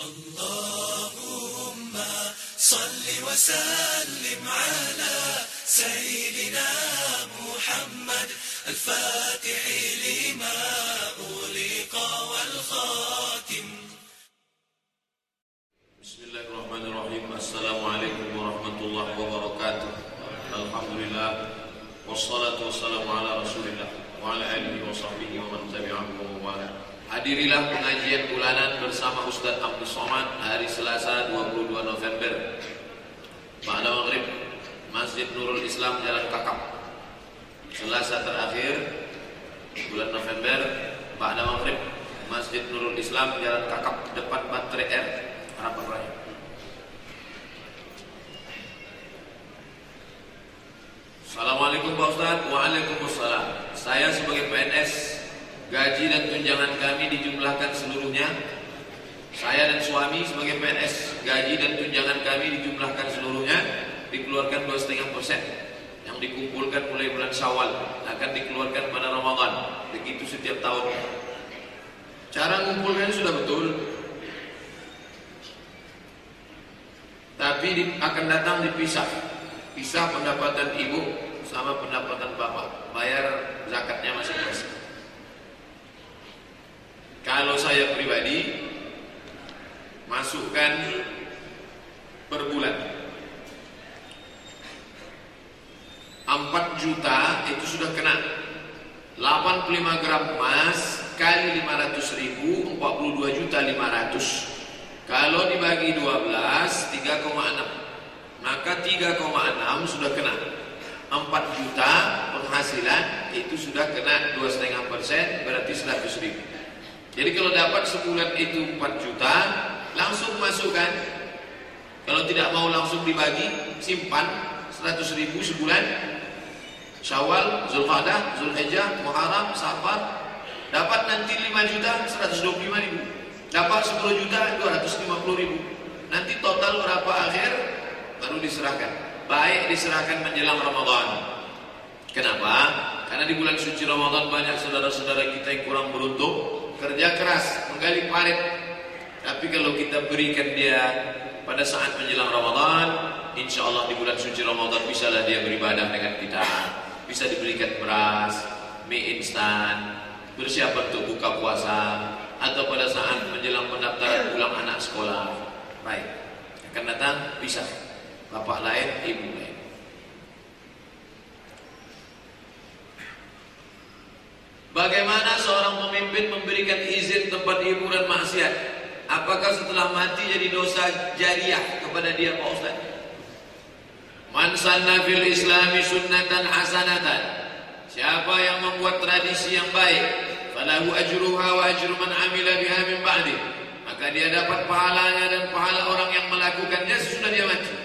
اللهم صل وسلم على سيدنا محمد الفاتح لما أغلق والخاتم. بسم الله الرحمن الرحيم السلام عليكم ورحمة الله وبركاته الحمد لله والصلاة والسلام على رسول الله وعلى آله وصحبه ومن تبعهم ومن والاه Hadirilah pengajian bulanan bersama Ustaz Abdul Somad Hari Selasa 22 November. Ba'da Maghrib Masjid Nurul Islam Jalan Kakap. Selasa terakhir Bulan November Ba'da Maghrib Masjid Nurul Islam Jalan Kakap Depan Baterai R Harapan Raya Assalamualaikum Pak Ustaz. Waalaikumsalam. Saya sebagai PNS Gaji dan tunjangan kami dijumlahkan seluruhnya. Saya dan suami sebagai PNS Gaji dan tunjangan kami dijumlahkan seluruhnya Dikeluarkan 2,5% Yang dikumpulkan mulai bulan syawal Akan dikeluarkan pada Ramadan. Begitu setiap tahun. Cara mengumpulkan sudah betul. Tapi akan datang dipisah. Pisah pendapatan ibu sama pendapatan bapak. Bayar zakatnya masing-masing Kalau saya pribadi Masukkan per bulan. 4 juta itu sudah kena. 85 gram emas kali 500 ribu 42 juta 500 kalau dibagi 12 3,6 maka 3,6 sudah kena. 4 juta penghasilan itu sudah kena 2,5 persen berarti 100 ribu jadi kalau dapat sebulan itu 4 juta langsung masukkan kalau tidak mau langsung dibagi simpan 100 ribu sebulan. Syawal, Zulqa'dah, Zulhijjah, Muharram, Safar. Dapat nanti 5 juta 125 ribu. Dapat 10 juta 250 ribu. Nanti total berapa akhir? Baru diserahkan. Baik diserahkan menjelang Ramadan. Kenapa? karena di bulan suci Ramadan banyak saudara-saudara kita yang kurang beruntung kerja keras menggali parit tapi kalau kita berikan dia pada saat menjelang Ramadan insya Allah di bulan suci Ramadan bisalah dia beribadah dengan kita bisa diberikan beras, mie instan, bersiap untuk buka puasa atau pada saat menjelang pendaftaran pulang anak sekolah. Baik, akan datang bisa bapak lain, ibu lain. Pemimpin memberikan izin tempat hiburan maksiat? Apakah setelah mati jadi dosa jariah kepada dia Pak Ustaz? Man sanna fil islami sunnatan hasanatan. Siapa yang membuat tradisi yang baik Falahu ajruha wa ajru man amila biha min ba'di. Maka dia dapat pahalanya dan pahala orang yang melakukannya sesudah dia mati.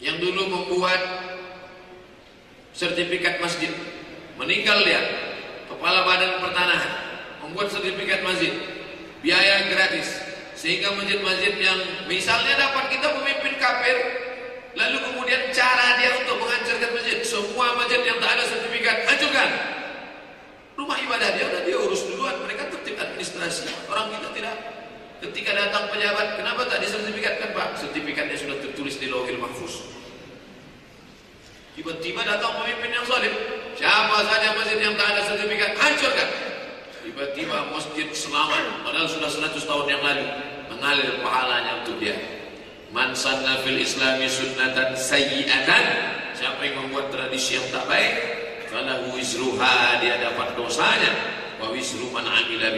Yang dulu membuat sertifikat masjid. Meninggal dia Kepala badan pertanahan Membuat sertifikat masjid Biaya gratis Sehingga masjid-masjid yang Misalnya dapat kita pemimpin kafir Lalu kemudian cara dia untuk menghancurkan masjid. Semua masjid yang tak ada sertifikat Hancurkan. Rumah ibadah dia udah dia urus duluan Mereka tertib administrasi. Orang kita tidak. Ketika datang pejabat Kenapa tak disertifikatkan Pak? Sertifikatnya sudah tertulis di lohil mahfuz Tiba-tiba datang pemimpin yang solid. Siapa saja masjid yang tak ada sertifikat Hancurkan. Tiba-tiba masjid selamat Padahal sudah 100 tahun yang lalu Mengalir pahalanya untuk dia. Man sanna fil islami sunnatan sayyi'atan Siapa yang membuat tradisi yang tak baik Falahu wizruha Dia dapat dosanya Wa man amila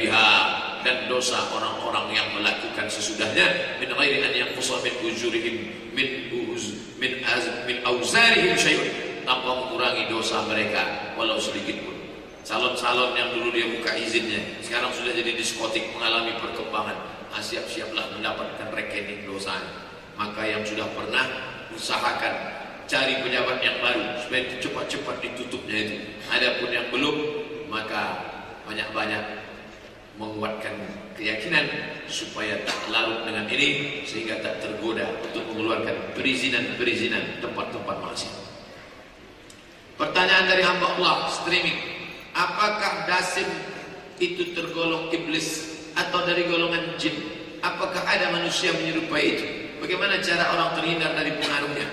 Dan dosa orang-orang yang melakukan sesudahnya. Min ghairi an yanqusa min ujurihim Min uz Min az Min syai'un. Tanpa mengurangi dosa mereka Walau sedikit pun. Calon-calon yang dulu dia buka izinnya Sekarang sudah jadi diskotik Mengalami perkembangan. Ah, Siap-siaplah mendapatkan rekening dosanya. Maka yang sudah pernah usahakan cari pejabat yang baru supaya cepat-cepat ditutupnya itu. Adapun yang belum maka banyak-banyak menguatkan keyakinan supaya tak larut dengan ini sehingga tak tergoda untuk mengeluarkan perizinan-perizinan tempat-tempat maksiat. Pertanyaan dari hamba Allah streaming, apakah dasim itu tergolong iblis atau dari golongan jin? Apakah ada manusia menyerupai itu? Bagaimana cara orang terhindar dari pengaruhnya?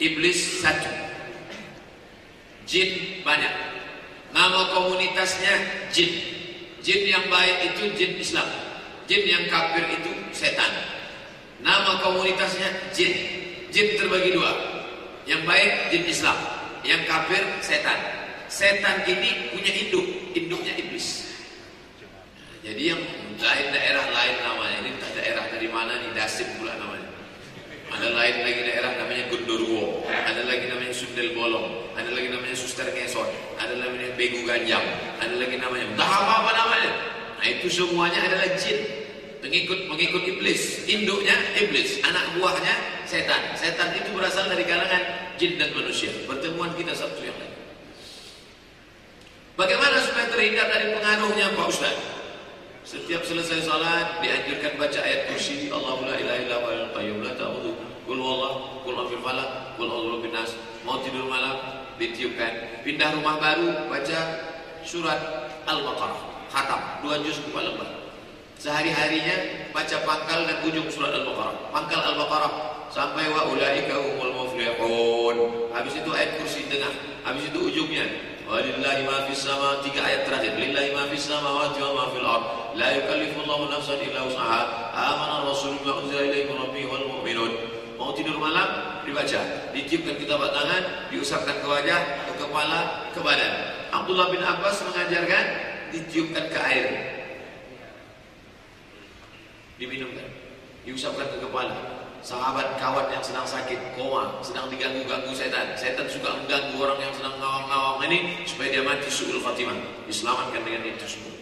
Iblis satu. Jin banyak. Nama komunitasnya jin. Jin yang baik itu jin Islam. Jin yang kafir itu setan. Nama komunitasnya jin. Jin terbagi dua. Yang baik jin Islam. Yang kafir setan. Setan ini punya induk. Induknya iblis. Jadi yang lain daerah lain namanya. Ini daerah dari mana nih? Dasip pula namanya. Ada lain lagi daerah namanya Gondoruo, ada lagi namanya Sundel Bolong, ada lagi namanya Suster Ngesot, ada lagi namanya Begu Ganjang, ada lagi namanya entah apa apa namanya. Nah itu semuanya adalah jin, pengikut pengikut iblis, induknya iblis, anak buahnya setan. Setan itu berasal dari kalangan jin dan manusia. Pertemuan kita Sabtu yang lain. Bagaimana supaya terhindar dari pengaruhnya Pak Ustaz? Setiap selesai salat dianjurkan baca ayat kursi Allahu la ilaha illa huwal qayyum la wallah, qul afil falak, qul a'udzu binas. Mau tidur malam ditiupkan. Pindah rumah baru baca surat Al-Baqarah. Khatam dua juz dua lembar. Sehari-harinya baca pangkal dan ujung surat Al-Baqarah. Pangkal Al-Baqarah sampai wa ulaika humul muflihun. Habis itu ayat kursi tengah. Habis itu ujungnya Walillahi ma fis sama tiga ayat terakhir. Lillahi ma fis samawati wa ma fil ard. La yukallifullahu nafsan illa wus'aha. Amana rasul bima unzila ilaihi min rabbih wal mu'minun. Mau tidur malam dibaca, ditiupkan kita tangan, diusapkan ke wajah, ke kepala, ke badan. Abdullah bin Abbas mengajarkan ditiupkan ke air. Diminumkan, diusapkan ke kepala, sahabat kawan yang sedang sakit, koma, sedang diganggu-ganggu setan. Setan suka mengganggu orang yang sedang ngawang-ngawang ini supaya dia mati suul khatimah. Diselamatkan dengan itu semua.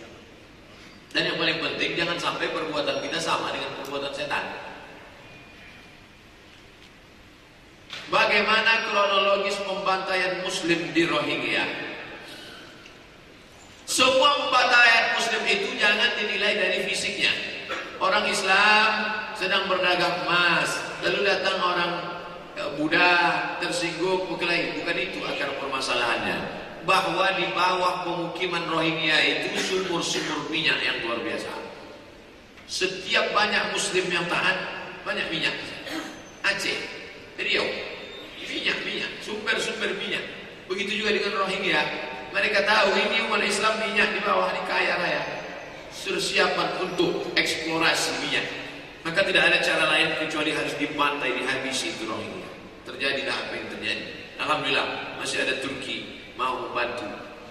Dan yang paling penting jangan sampai perbuatan kita sama dengan perbuatan setan. Bagaimana kronologis pembantaian muslim di Rohingya? Semua pembantaian muslim itu jangan dinilai dari fisiknya. Orang Islam sedang berdagang emas, lalu datang orang ya, Buddha tersinggung berkelahi. Bukan itu akar permasalahannya. Bahwa di bawah pemukiman Rohingya itu sumur-sumur minyak yang luar biasa. Setiap banyak Muslim yang tahan, banyak minyak. Aceh, Riau, minyak-minyak, sumber-sumber minyak. Begitu juga dengan Rohingya. Mereka tahu ini umat Islam minyak di bawah ini kaya raya. Persiapan untuk eksplorasi minyak. Maka tidak ada cara lain kecuali harus dibantai, dihabisi itu Rohingya. Terjadilah apa yang terjadi. Alhamdulillah masih ada Turki mau membantu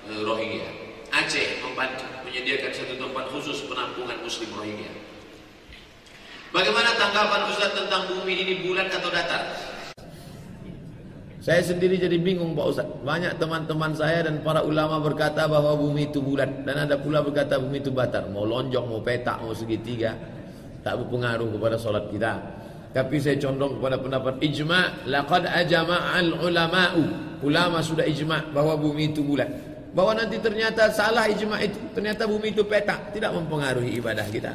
uh, Rohingya. Aceh membantu menyediakan satu tempat khusus penampungan Muslim Rohingya. Bagaimana tanggapan Ustaz tentang bumi ini bulat atau datar? Saya sendiri jadi bingung Pak Ustaz. Banyak teman-teman saya dan para ulama berkata bahwa bumi itu bulat dan ada pula berkata bumi itu batar. Mau lonjong, mau petak, mau segitiga tak berpengaruh kepada solat kita. Tapi saya condong kepada pendapat ijma' laqad ajma'al ulama'u. Ulama sudah ijma' bahwa bumi itu bulat. Bahwa nanti ternyata salah ijma' itu, ternyata bumi itu petak, tidak mempengaruhi ibadah kita.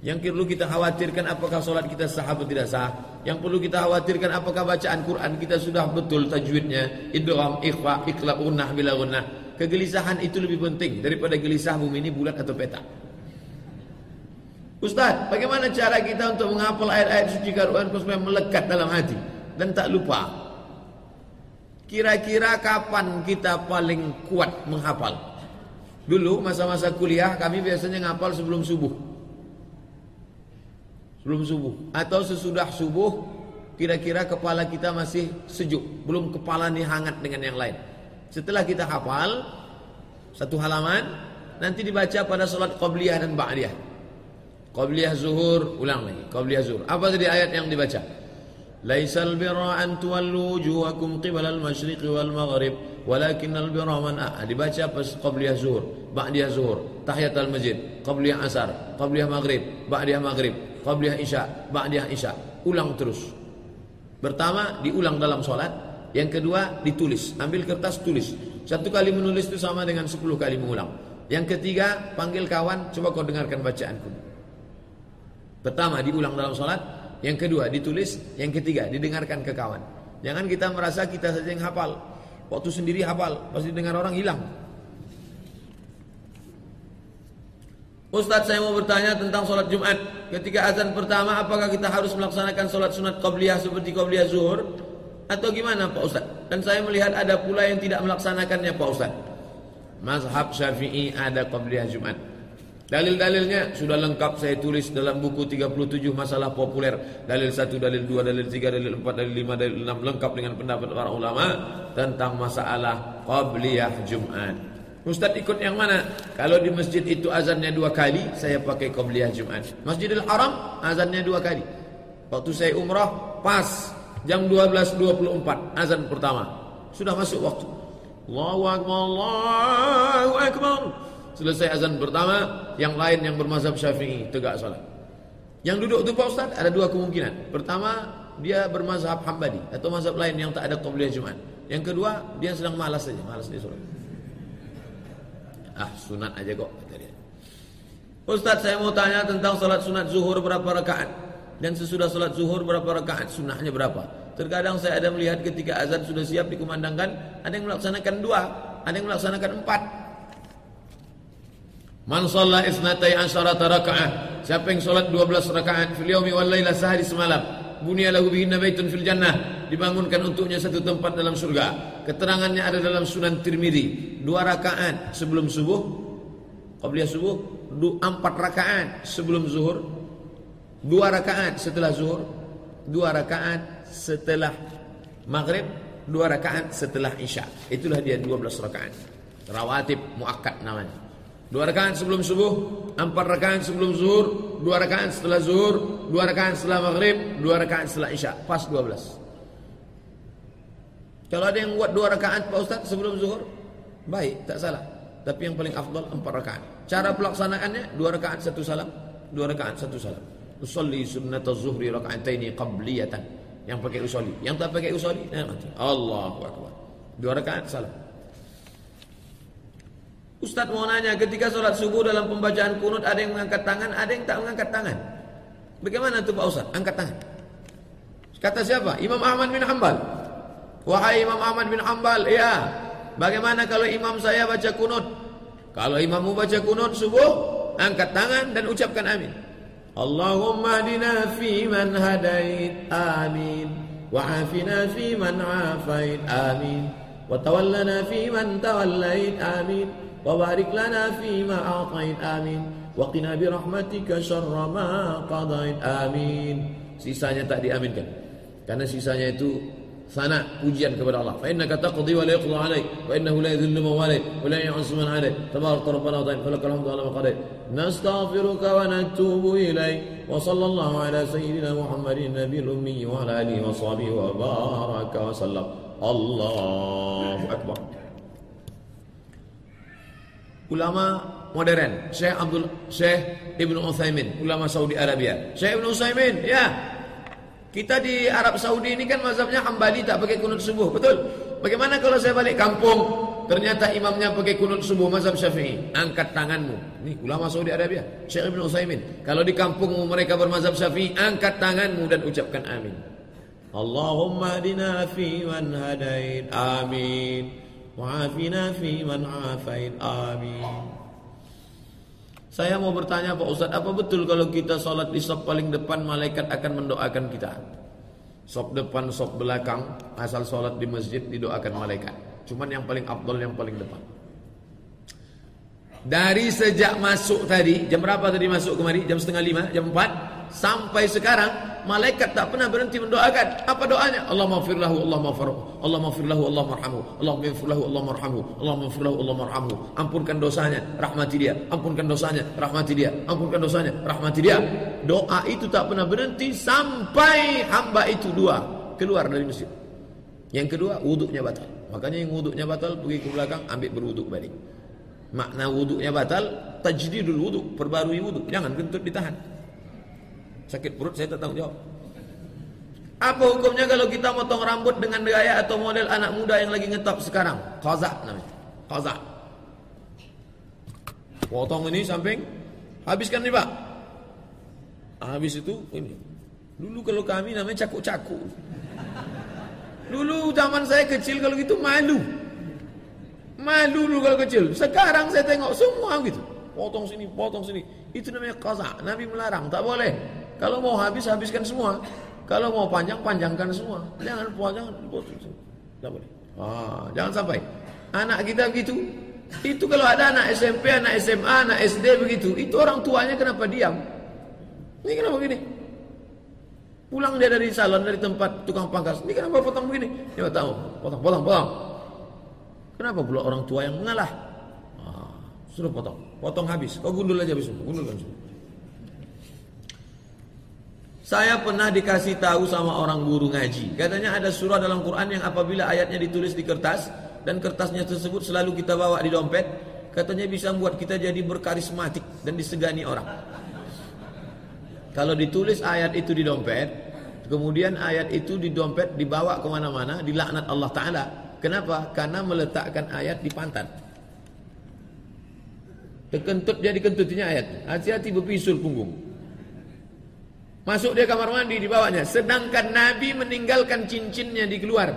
Yang perlu kita khawatirkan apakah solat kita sah atau tidak sah. Yang perlu kita khawatirkan apakah bacaan Quran kita sudah betul tajwidnya, idgham, ikhfa, iqlab, gunnah bila gunnah. Kegelisahan itu lebih penting daripada gelisah bumi ini bulat atau petak. Ustaz, bagaimana cara kita untuk menghafal ayat-ayat suci Quran supaya melekat dalam hati dan tak lupa? Kira-kira kapan kita paling kuat menghafal? Dulu masa-masa kuliah kami biasanya ngapal sebelum subuh. Sebelum subuh atau sesudah subuh kira-kira kepala kita masih sejuk, belum kepala ini hangat dengan yang lain. Setelah kita hafal satu halaman nanti dibaca pada salat qabliyah dan ba'diyah. Qabliyah zuhur, ulang lagi. Qabliyah zuhur. Apa tadi ayat yang dibaca? Laisal birra an tuwallu wujuhakum qibala al-masyriqi wal maghrib, walakinnal birra man ah. Dibaca pas qabliyah zuhur, ba'diyah zuhur, tahiyatul masjid, qabliyah asar, qabliyah maghrib, ba'diyah maghrib, qabliyah isya, ba'diyah isya. Ulang terus. Pertama diulang dalam solat, yang kedua ditulis, ambil kertas tulis. Satu kali menulis itu sama dengan sepuluh kali mengulang. Yang ketiga panggil kawan, coba kau dengarkan bacaanku. Pertama diulang dalam sholat, yang kedua ditulis, yang ketiga didengarkan ke kawan. Jangan kita merasa kita saja yang hafal. Waktu sendiri hafal, pasti dengar orang hilang. Ustaz saya mau bertanya tentang sholat Jumat. Ketika azan pertama, apakah kita harus melaksanakan sholat sunat qabliyah seperti qabliyah zuhur? Atau gimana Pak Ustaz? Dan saya melihat ada pula yang tidak melaksanakannya Pak Ustaz. Mazhab Syafi'i ada qabliyah Jumat. Dalil-dalilnya sudah lengkap saya tulis dalam buku 37 masalah populer. Dalil 1, dalil 2, dalil 3, dalil 4, dalil 5, dalil 6 lengkap dengan pendapat para ulama tentang masalah qabliyah Jumat. Ustaz ikut yang mana? Kalau di masjid itu azannya dua kali, saya pakai qabliyah Jumat. Masjidil Haram azannya dua kali. Waktu saya umrah pas jam 12.24 azan pertama. Sudah masuk waktu. Allahu akbar, Allahu akbar. Selesai azan pertama, yang lain yang bermazhab Syafi'i tegak salat. Yang duduk itu Pak Ustaz ada dua kemungkinan. Pertama, dia bermazhab Hambali atau mazhab lain yang tak ada qabliyah Jumat. Yang kedua, dia sedang malas saja, malas dia salat. Ah sunat aja kok kata dia. Ustaz saya mau tanya tentang salat sunat zuhur berapa rakaat dan sesudah salat zuhur berapa rakaat sunnahnya berapa. Terkadang saya ada melihat ketika azan sudah siap dikumandangkan ada yang melaksanakan dua, ada yang melaksanakan empat. Man shalla isnatai asyarata rakaat. Siapa yang salat 12 rakaat fil yaumi wal laila sehari semalam, bunya lahu bihinna baitun fil jannah. Dibangunkan untuknya satu tempat dalam surga. Keterangannya ada dalam Sunan Tirmidzi dua rakaat sebelum subuh qabliyah subuh dua, empat rakaat sebelum zuhur dua rakaat setelah zuhur dua rakaat setelah maghrib dua rakaat setelah isya. Itulah dia 12 rakaat. Rawatib muakkad namanya Dua rakaat sebelum subuh, empat rakaat sebelum zuhur, dua rakaat setelah zuhur, dua rakaat setelah maghrib, dua rakaat setelah isya. Pas dua belas. Kalau ada yang buat dua rakaat Pak Ustaz sebelum zuhur, baik, tak salah. Tapi yang paling afdal empat rakaat. Cara pelaksanaannya dua rakaat satu salam, dua rakaat satu salam. Usolli sunnat zuhri rakaataini qabliyatan. Yang pakai usolli, yang tak pakai usolli, nah, Allahu akbar. Dua rakaat salam. Ustaz mau nanya, ketika sholat subuh dalam pembacaan kunut ada yang mengangkat tangan, ada yang tak mengangkat tangan. Bagaimana itu Pak Ustaz? Angkat tangan. Kata siapa? Imam Ahmad bin Hanbal. Wahai Imam Ahmad bin Hanbal, ya. Bagaimana kalau imam saya baca kunut? Kalau imammu baca kunut subuh, angkat tangan dan ucapkan amin. Allahumma hadina fi man hadait, amin. Wa afina fi man afait, amin. Wa tawallana fi man tawallait, amin. وبارك لنا فيما أعطيت آمين وقنا برحمتك شر ما قضيت آمين sisanya tak diaminkan karena sisanya itu sana pujian kepada Allah fa innaka taqdi wa la yuqda alayk wa innahu la yadhillu man walayt wa la yu'azzu man alayk tabarak rabbana wa ta'ala falakal hamdu ala ma qadayt nastaghfiruka wa natubu ilayk wa sallallahu ala sayyidina muhammadin nabiyil ummi wa ala alihi wa sahbihi wa baraka wa sallam Allahu akbar ulama modern. Syekh Abdul Syekh Ibnu Utsaimin ulama Saudi Arabia. Syekh Ibnu Utsaimin ya. Kita di Arab Saudi ini kan mazhabnya Hambali tak pakai kunut subuh betul? Bagaimana kalau saya balik kampung ternyata imamnya pakai kunut subuh mazhab Syafi'i? Angkat tanganmu. Ini ulama Saudi Arabia Syekh Ibnu Utsaimin kalau di kampungmu mereka bermazhab Syafi'i angkat tanganmu dan ucapkan amin. Allahumma hadina fi man hadait. Amin Wa'afina fi man afain. Amin. Saya mau bertanya Pak Ustaz, apa betul kalau kita sholat di sop paling depan malaikat akan mendoakan kita? Sop depan, sop belakang, asal sholat di masjid didoakan malaikat. Cuman yang paling abdul yang paling depan. Dari sejak masuk tadi, jam berapa tadi masuk kemari? Jam setengah lima, jam empat, sampai sekarang malaikat tak pernah berhenti mendoakan. Apa doanya? Allah maghfirlahu, Allah maghfirlahu, Allah maghfirlahu, Allah marhamhu, Allah maghfirlahu, Allah marhamhu, Allah maghfirlahu, Allah marhamhu. Ampunkan dosanya, rahmati dia. Ampunkan dosanya, rahmati dia. Ampunkan dosanya, rahmati dia. Doa itu tak pernah berhenti sampai hamba itu dua keluar dari masjid. Yang kedua, wuduknya batal. Makanya yang wuduknya batal pergi ke belakang ambil berwuduk balik. Makna wuduknya batal, tajdidul wuduk, perbarui wuduk. Jangan kentut ditahan. Sakit perut saya tak tahu jawab. Apa hukumnya kalau kita motong rambut dengan gaya atau model anak muda yang lagi ngetop sekarang? Qaza namanya. Qaza. Potong ini samping, habiskan nih Pak. Habis itu ini. Dulu kalau kami namanya caku-caku. Dulu zaman saya kecil kalau gitu malu. Malu dulu kalau kecil. Sekarang saya tengok semua gitu. potong sini, potong sini. Itu namanya qaza. Nabi melarang, tak boleh. Kalau mau habis habiskan semua. Kalau mau panjang panjangkan semua. Jangan panjang. Tak boleh. Ah, jangan sampai anak kita begitu. Itu kalau ada anak SMP, anak SMA, anak SD begitu, itu orang tuanya kenapa diam? Ini kenapa begini? Pulang dia dari salon dari tempat tukang pangkas. Ini kenapa potong begini? Dia tahu, potong, potong, potong. Kenapa pula orang tua yang mengalah? Ah, suruh potong, potong habis. Kau gundul aja habis, gundulkan semua. Saya pernah dikasih tahu sama orang guru ngaji. Katanya ada surah dalam Quran yang apabila ayatnya ditulis di kertas dan kertasnya tersebut selalu kita bawa di dompet, katanya bisa membuat kita jadi berkarismatik dan disegani orang. Kalau ditulis ayat itu di dompet, kemudian ayat itu di dompet dibawa ke mana-mana, dilaknat Allah Ta'ala. Kenapa? Karena meletakkan ayat di pantat. Terkentut jadi kentutnya ayat. Hati-hati berpisul punggung. Masuk dia kamar mandi dibawanya. Sedangkan Nabi meninggalkan cincinnya di keluar.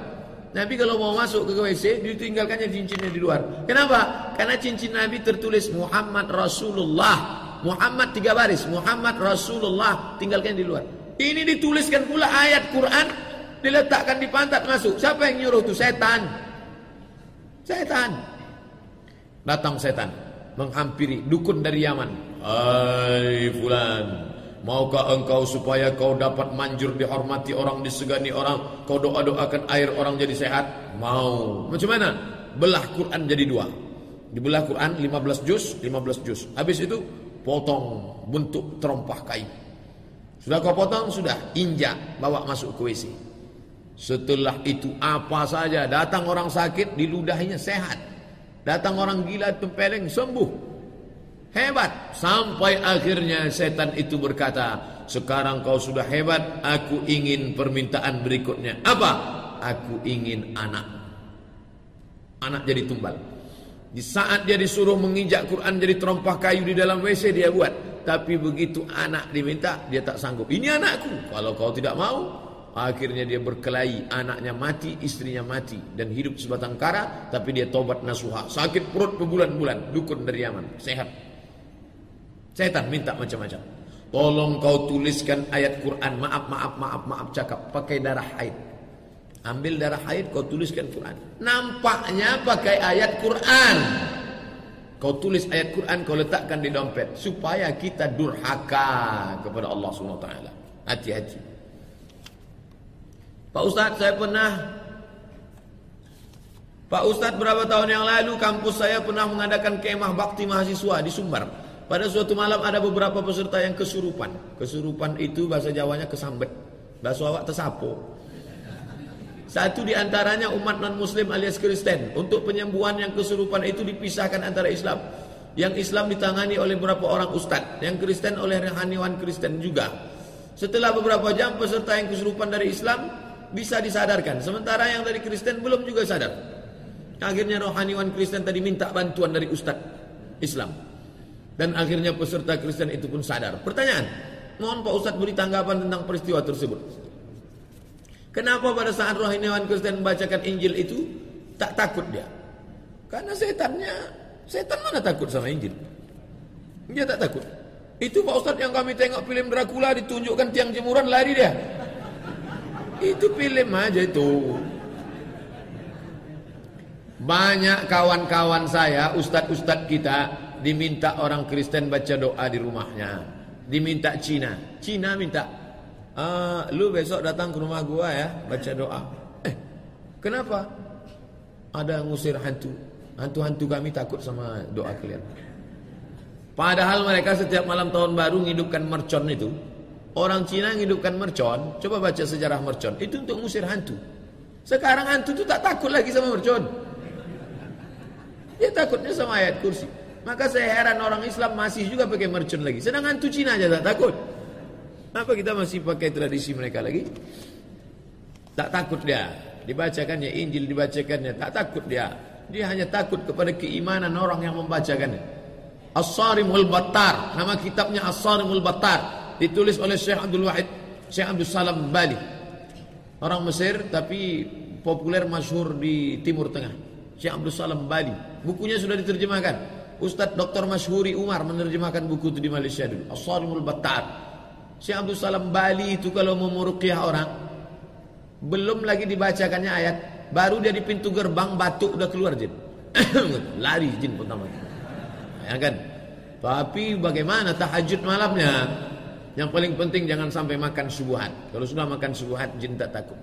Nabi kalau mau masuk ke WC ditinggalkannya cincinnya di luar. Kenapa? Karena cincin Nabi tertulis Muhammad Rasulullah. Muhammad tiga baris, Muhammad Rasulullah tinggalkan di luar. Ini dituliskan pula ayat Quran diletakkan di pantat masuk. Siapa yang nyuruh itu? Setan. Setan. Datang setan menghampiri dukun dari Yaman. Hai fulan, maukah engkau supaya kau dapat manjur dihormati orang, disegani orang, kau doa-doakan air orang jadi sehat? Mau. Macam mana? Belah Quran jadi dua. Dibelah Quran 15 juz, 15 juz. Habis itu potong bentuk terompah kayu. Sudah kau potong, sudah injak, bawa masuk ke WC. Setelah itu apa saja, datang orang sakit, diludahinya sehat. Datang orang gila, tempeleng, sembuh. Hebat. Sampai akhirnya setan itu berkata, sekarang kau sudah hebat, aku ingin permintaan berikutnya. Apa? Aku ingin anak. Anak jadi tumbal. Di saat dia disuruh menginjak Quran jadi terompah kayu di dalam WC dia buat. Tapi begitu anak diminta dia tak sanggup. Ini anakku. Kalau kau tidak mau, akhirnya dia berkelahi. Anaknya mati, istrinya mati dan hidup sebatang kara. Tapi dia tobat nasuha. Sakit perut berbulan-bulan. Dukun dari Yaman. Sehat. Setan minta macam-macam. Tolong kau tuliskan ayat Quran. Maaf, maaf, maaf, maaf cakap. Pakai darah haid. Ambil darah haid kau tuliskan Quran. Nampaknya pakai ayat Quran. Kau tulis ayat Quran kau letakkan di dompet supaya kita durhaka kepada Allah taala. Hati-hati. Pak Ustadz saya pernah Pak Ustadz berapa tahun yang lalu kampus saya pernah mengadakan kemah bakti mahasiswa di Sumbar. Pada suatu malam ada beberapa peserta yang kesurupan. Kesurupan itu bahasa Jawanya kesambet. Bahasa awak tersapo. Satu di antaranya umat non-muslim alias Kristen. Untuk penyembuhan yang kesurupan itu dipisahkan antara Islam. Yang Islam ditangani oleh beberapa orang ustadz. Yang Kristen oleh rohaniwan Kristen juga. Setelah beberapa jam peserta yang kesurupan dari Islam bisa disadarkan. Sementara yang dari Kristen belum juga sadar. Akhirnya rohaniwan Kristen tadi minta bantuan dari ustadz Islam. Dan akhirnya peserta Kristen itu pun sadar. Pertanyaan, mohon Pak Ustadz beri tanggapan tentang peristiwa tersebut. Kenapa pada saat rohaniwan Kristen membacakan Injil itu tak takut dia? Karena setannya, setan mana takut sama Injil? Dia tak takut. Itu Pak Ustadz yang kami tengok film Dracula ditunjukkan tiang jemuran lari dia. Itu film aja itu. Banyak kawan-kawan saya, ustadz-ustadz kita diminta orang Kristen baca doa di rumahnya. Diminta Cina. Cina minta ah, lu besok datang ke rumah gua ya baca doa. Eh kenapa? Ada ngusir hantu. Hantu-hantu kami takut sama doa kalian. Padahal mereka setiap malam tahun baru ngidupkan mercon itu. Orang Cina ngidupkan mercon coba baca sejarah mercon. Itu untuk ngusir hantu. Sekarang hantu itu tak takut lagi sama mercon. Dia takutnya sama ayat kursi maka saya heran orang Islam masih juga pakai mercon lagi sedang hantu Cina aja tak takut Kenapa kita masih pakai tradisi mereka lagi? Tak takut dia. Dibacakannya Injil, dibacakannya. Tak takut dia. Dia hanya takut kepada keimanan orang yang membacakannya. As-Sarimul Battar. Nama kitabnya As-Sarimul Battar. Ditulis oleh Syekh Abdul Wahid. Syekh Abdul Salam Bali. Orang Mesir tapi populer masyhur di Timur Tengah. Syekh Abdul Salam Bali. Bukunya sudah diterjemahkan. Ustadz Dr. Mashhuri Umar menerjemahkan buku itu di Malaysia dulu. As-Salimul Battar. Syekh Abdul Salam Bali itu kalau mau meruqyah orang belum lagi dibacakannya ayat, baru dia di pintu gerbang batuk udah keluar jin. Lari jin pertama. Ya kan? Tapi bagaimana tahajud malamnya? Yang paling penting jangan sampai makan subuhat. Kalau sudah makan subuhat jin tak takut.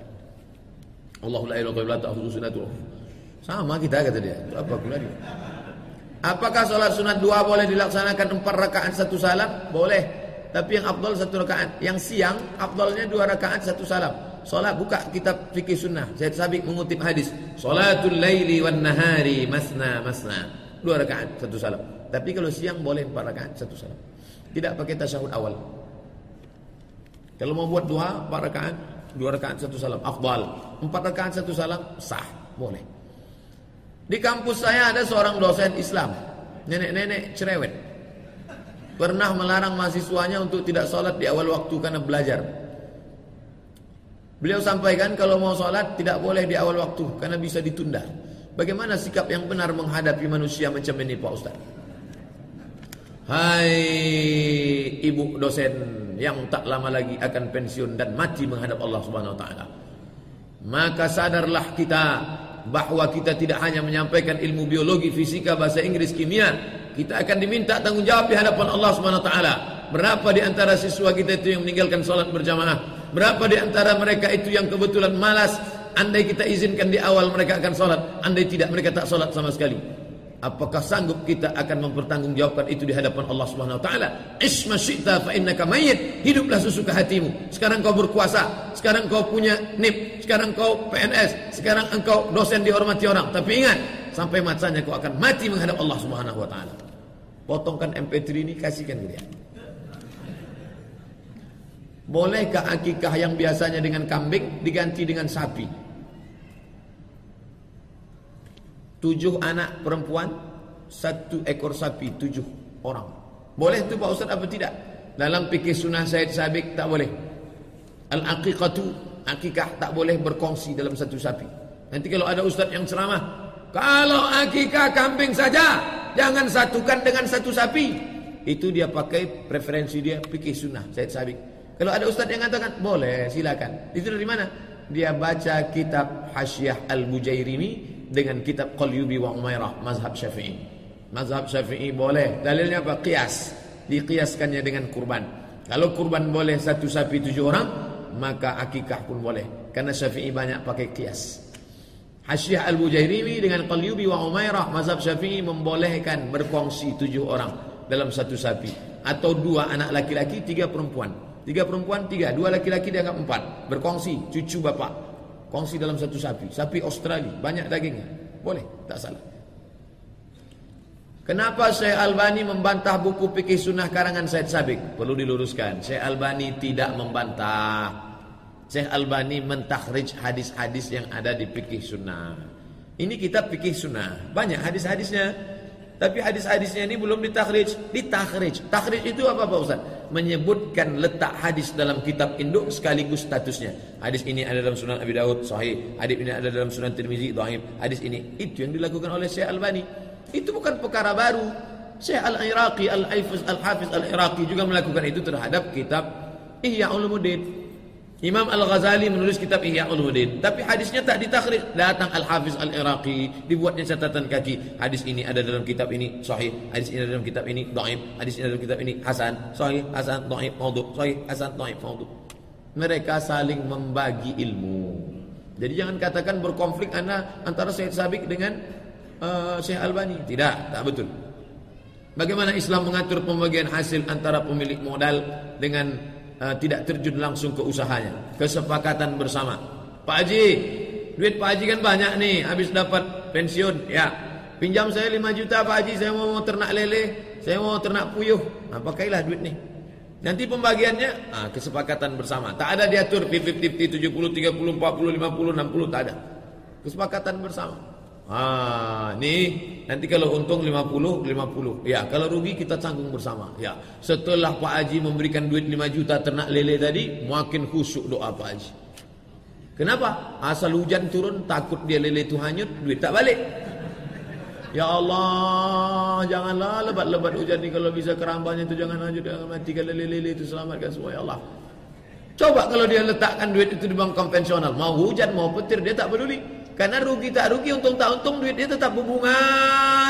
Allahu la ilaha Sama kita kata dia. Apa pula? Apakah sholat sunat dua boleh dilaksanakan empat rakaat satu salam? Boleh. Tapi yang abdul satu rakaat. Yang siang abdulnya dua rakaat satu salam. Sholat buka kitab fikih sunnah. Syed Sabik mengutip hadis. Sholatul laili wan nahari masna masna. Dua rakaat satu salam. Tapi kalau siang boleh empat rakaat satu salam. Tidak pakai tasyahud awal. Kalau mau buat dua empat rakaat, dua rakaat satu salam. Afdal. Empat rakaat satu salam sah. Boleh. Di kampus saya ada seorang dosen Islam, nenek-nenek cerewet. Pernah melarang mahasiswanya untuk tidak sholat di awal waktu karena belajar. Beliau sampaikan kalau mau sholat tidak boleh di awal waktu karena bisa ditunda. Bagaimana sikap yang benar menghadapi manusia macam ini Pak Ustaz? Hai ibu dosen yang tak lama lagi akan pensiun dan mati menghadap Allah Subhanahu wa taala. Maka sadarlah kita bahwa kita tidak hanya menyampaikan ilmu biologi, fisika, bahasa Inggris, kimia, kita akan diminta tanggung jawab di hadapan Allah Subhanahu wa taala. Berapa di antara siswa kita itu yang meninggalkan salat berjamaah? Berapa di antara mereka itu yang kebetulan malas? Andai kita izinkan di awal mereka akan salat, andai tidak mereka tak salat sama sekali. Apakah sanggup kita akan mempertanggungjawabkan itu di hadapan Allah Subhanahu wa taala? Isma syi'ta fa innaka mayyit. Hiduplah sesuka hatimu. Sekarang kau berkuasa, sekarang kau punya NIP, sekarang kau PNS, sekarang engkau dosen dihormati orang. Tapi ingat, sampai masanya kau akan mati menghadap Allah Subhanahu wa taala. Potongkan MP3 ini kasihkan ke dia. Bolehkah akikah yang biasanya dengan kambing diganti dengan sapi? Tujuh anak perempuan Satu ekor sapi Tujuh orang. Boleh tu Pak Ustaz apa tidak? Dalam fikih sunnah Said Sabik tak boleh. Al-aqiqatu Akikah tak boleh berkongsi dalam satu sapi. Nanti kalau ada Ustaz yang ceramah Kalau akikah kambing saja Jangan satukan dengan satu sapi. Itu dia pakai preferensi dia Fikih sunnah Said Sabik Kalau ada Ustaz yang mengatakan Boleh silakan. Itu dari mana? Dia baca kitab Hasyiah Al-Bujairimi dengan kitab Qalyubi wa Umairah mazhab Syafi'i. Mazhab Syafi'i boleh. Dalilnya apa? Qiyas. Diqiaskannya dengan kurban. Kalau kurban boleh satu sapi tujuh orang, maka akikah pun boleh. Karena Syafi'i banyak pakai qiyas. Hasyiah Al-Bujairimi dengan Qalyubi wa Umairah mazhab Syafi'i membolehkan berkongsi tujuh orang dalam satu sapi atau dua anak laki-laki, tiga perempuan. Tiga perempuan, tiga. Dua laki-laki dianggap empat. Berkongsi, cucu bapak. Kongsi dalam satu sapi Sapi Australia Banyak dagingnya Boleh Tak salah Kenapa Syekh Albani membantah buku fikih sunnah karangan Syed Sabik? Perlu diluruskan. Syekh Albani tidak membantah. Syekh Albani mentakhrij hadis-hadis yang ada di fikih sunnah. Ini kitab fikih sunnah. Banyak hadis-hadisnya. Tapi hadis-hadisnya ini belum ditakhrij, ditakhrij. Takhrij itu apa Pak Ustaz? Menyebutkan letak hadis dalam kitab induk sekaligus statusnya. Hadis ini ada dalam Sunan Abi Dawud sahih, hadis ini ada dalam Sunan Tirmizi dhaif. Hadis ini itu yang dilakukan oleh Syekh Albani. Itu bukan perkara baru. Syekh Al-Iraqi, Al-Hafiz Al-Hafiz Al-Iraqi juga melakukan itu terhadap kitab Ihya Ulumuddin. Imam Al-Ghazali menulis kitab Ihya Ulumuddin, tapi hadisnya tak ditakhrij. Datang Al-Hafiz Al-Iraqi, dibuatnya catatan kaki. Hadis ini ada dalam kitab ini sahih, hadis ini ada dalam kitab ini dhaif, hadis ini ada dalam kitab ini hasan, sahih, hasan, dhaif, maudhu, sahih, hasan, dhaif, maudhu. Mereka saling membagi ilmu. Jadi jangan katakan berkonflik anda antara Syekh Sabik dengan uh, Syekh Albani. Tidak, tak betul. Bagaimana Islam mengatur pembagian hasil antara pemilik modal dengan uh, tidak terjun langsung ke usahanya. Kesepakatan bersama. Pak Haji, duit Pak Haji kan banyak nih, habis dapat pensiun. Ya, pinjam saya 5 juta Pak Haji, saya mau ternak lele, saya mau ternak puyuh. Nah, pakailah duit nih. Nanti pembagiannya ah, kesepakatan bersama. Tak ada diatur 50-50, 70, 30, 40, 50, 60, tak ada. Kesepakatan bersama. Ah, nih nanti kalau untung 50 50. Ya, kalau rugi kita tanggung bersama. Ya. Setelah Pak Haji memberikan duit 5 juta ternak lele tadi, makin khusyuk doa Pak Haji. Kenapa? Asal hujan turun takut dia lele itu hanyut, duit tak balik. Ya Allah, janganlah lebat-lebat hujan ni kalau bisa kerambanya itu jangan lanjut jangan matikan lele-lele itu selamatkan semua ya Allah. Coba kalau dia letakkan duit itu di bank konvensional, mau hujan mau petir dia tak peduli. Karena rugi tak rugi, untung tak untung duit dia tetap berbunga